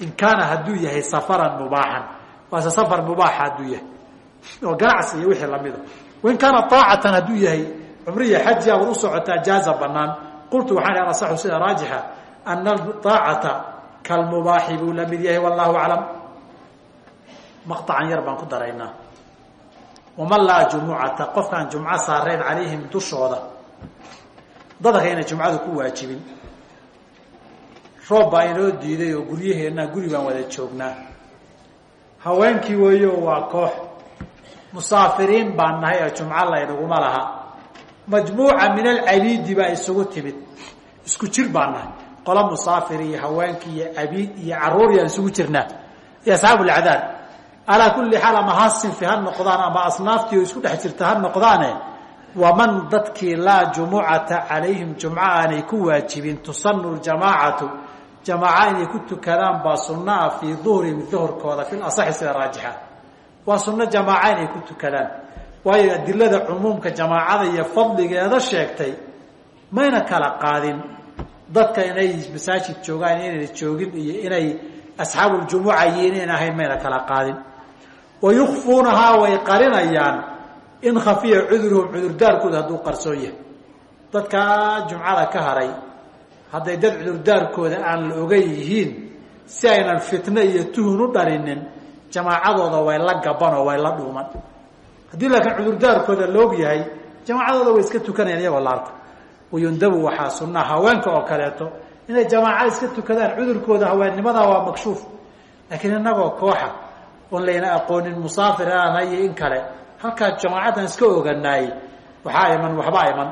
in kaana hadduu yahay safaran mubaaxan. Waase safar mubaaxa hadduu yahay. Oo ganacsi iyo wixii lamida wain kaana aacatan hadduu yahay cumriya xajiya war u socotaa jaaza banaan qultu waxaan ihi asaxu sida raajixa ana aacata kalmubaaxi buu la mid yahay wallahu aclam. Maqطacan yar baan ku daraynaa. Waman laa jumucata? Qofkaan jumco saarayn calayhim dushooda. Dadka inay jumcadu ku waajibin. Roob baa inoo diiday oo guryaheennaa guri baan wada joognaa. Haweenkii weeyo waa koox. Musaafiriin baan nahay oo jumco laynaguma laha majmuuca min alcabiidi baa isugu timid. Isku jir baan nahay qolo musaafir iyo haweenkii iyo cabiid iyo carruur yaan isugu jirnaa. Iyo asxaabu lacdaad alaa kulli xaal ama ha sinfi ha noqdaan ama asnaaftii isku dhex jirta ha noqdaane waman dadkii laa jumucata calayhim jumco aanay ku waajibin tusanu ljamaacatu. Jamaaca ku tukadaan baa sunaa fii duhrihim duhurkooda fi lasaxi sida raajixa. Waa sunno jamaaca inay ku tukadaan waayo adilada cumuumka jamaacada iyo fadligeeda sheegtay mayna kala qaadin. Dadka inay masaajid joogaan inayna joogin iyo inay asxaabuljumuca iyo inayn ahayn mayna kala qaadin. Wa yukfuunahaa way qarinayaan in khafiya cuduruhum cudurdaarkooda hadduu qarsoon yahay. Dadkaa jumcada ka haray hadday dad cudurdaarkooda aan la ogan yihiin si aynan fitno iyo tuhun u dhalinin jamaacadooda way la gaban oo way la dhuuman haddii laakiin cudurdaarkooda la og yahay jamaacadooda way iska tukanayaan iyagoo la arko. Wayundabu waxaa sunaa haweenka oo kaleeto inay jamaaca iska tukadaan cudurkooda haweennimada waa makshuuf. Laakiin inagoo kooxa oon layna aqoonin musaafir aanhay iyo in kale halkaa jamaacadan iska oganaay waxaa iman waxbaa iman.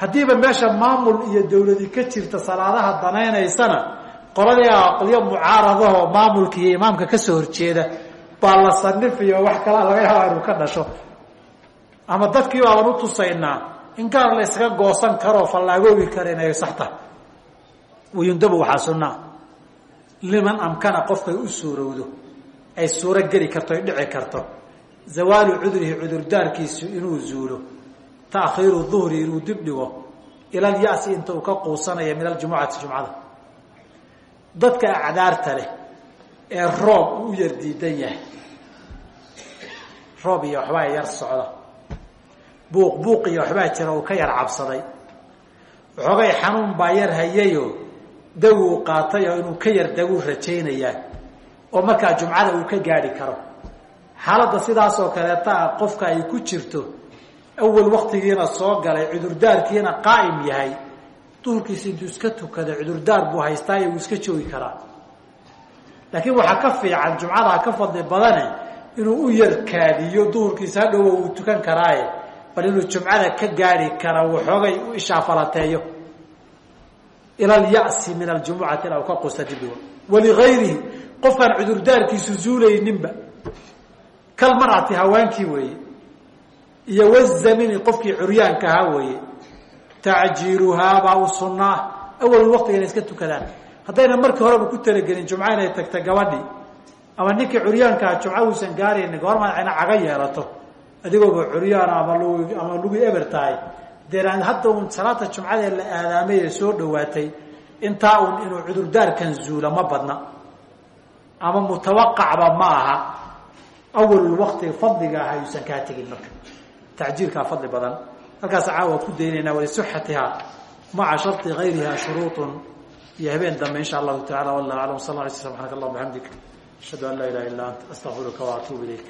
Haddiiba meesha maamul iyo dawladi ka jirta salaadaha danaynaysana qoladii aqliyo mucaaradaho maamulka iyo imaamka ka soo horjeeda baa la sanifiyo wax kalaa laga yaaba inuu ka dhasho. Ama dadkii baaban u tusaynaa in gaar la ysaga goosan karoo fallaagoobi kara inay sax tahay wayundabu waxaa sunnaa liman amkana qofkay u suurowdo ay suuro geli karto ay dhici karto. Zawaalu cudurihi cudurdaarkiisu inuu zuulo. Taakhiiru duhri inuu dib dhigo. Ilal yasi inta uu ka quusanaya min aljumucati jumcada. Dadka acdaarta leh ee roob uu u yar diidan yahay. Roob iyo waxbaa yar socda buuq buuq iyo waxbaa jira uu ka yar cabsaday. Waxoogay xanuun baa yar hayayo dawuu qaatay oo inuu ka yar daguu rajaynayaa oo markaa jumcada uu ka gaadhi karo. Xaaladda sidaasoo kaleeta ah qofka ay ku jirto awal waktigiina soo galay cudurdaarkiina qaa'im yahay duhurkiisa intuu iska tukaday cudurdaar buu haystaayo wuu iska joogi karaa laakiin waxaa ka fiican jumcadaa ka fadli badane inuu u yar duhurkiisa hadhowo uu tukan karaaye bal inuu jumcada ka gaadhi kara waxoogay u ishaafalateeyo ila alyasi min aljumucati au ka qusta dibiga waligayrihi qofkaan cudurdaarkiisu zuulayninba. Kal marati hawaankii weeye iyo wazamini qofkii curyaanka ahaa weeye tacjiiluhaabaa u sunnaa awal waqtiga inay iska tukadaan haddayna markii horeba ku talagelin jumco inay tagta gabadhii ama ninkii curyaankaa jumco uusan gaarayni goormaa ayna caga yeelato. Adigooba curyaan ama lug ama lugi eber tahay. Deen hadda uun salaata jumcadee la aadaamay ee soo dhawaatay intaa uun inuu cudurdaarkan zuula ma badna. Ama mutawaqacba ma aha. Awalul waqtiga fadliga aha yuusan kaa tegin marka. Tacjiilkaa fadli badan. Halkaas caawa ku daynaynaa walisuxatihaa maca sharطi gayriha shuruuط iyo habeen dambe in sha allahu tacala wallah aclam sal alay sl subxanak allah bxamdik ashhadu an laa ilaha illa ant astaqfiruka waatuub ilayk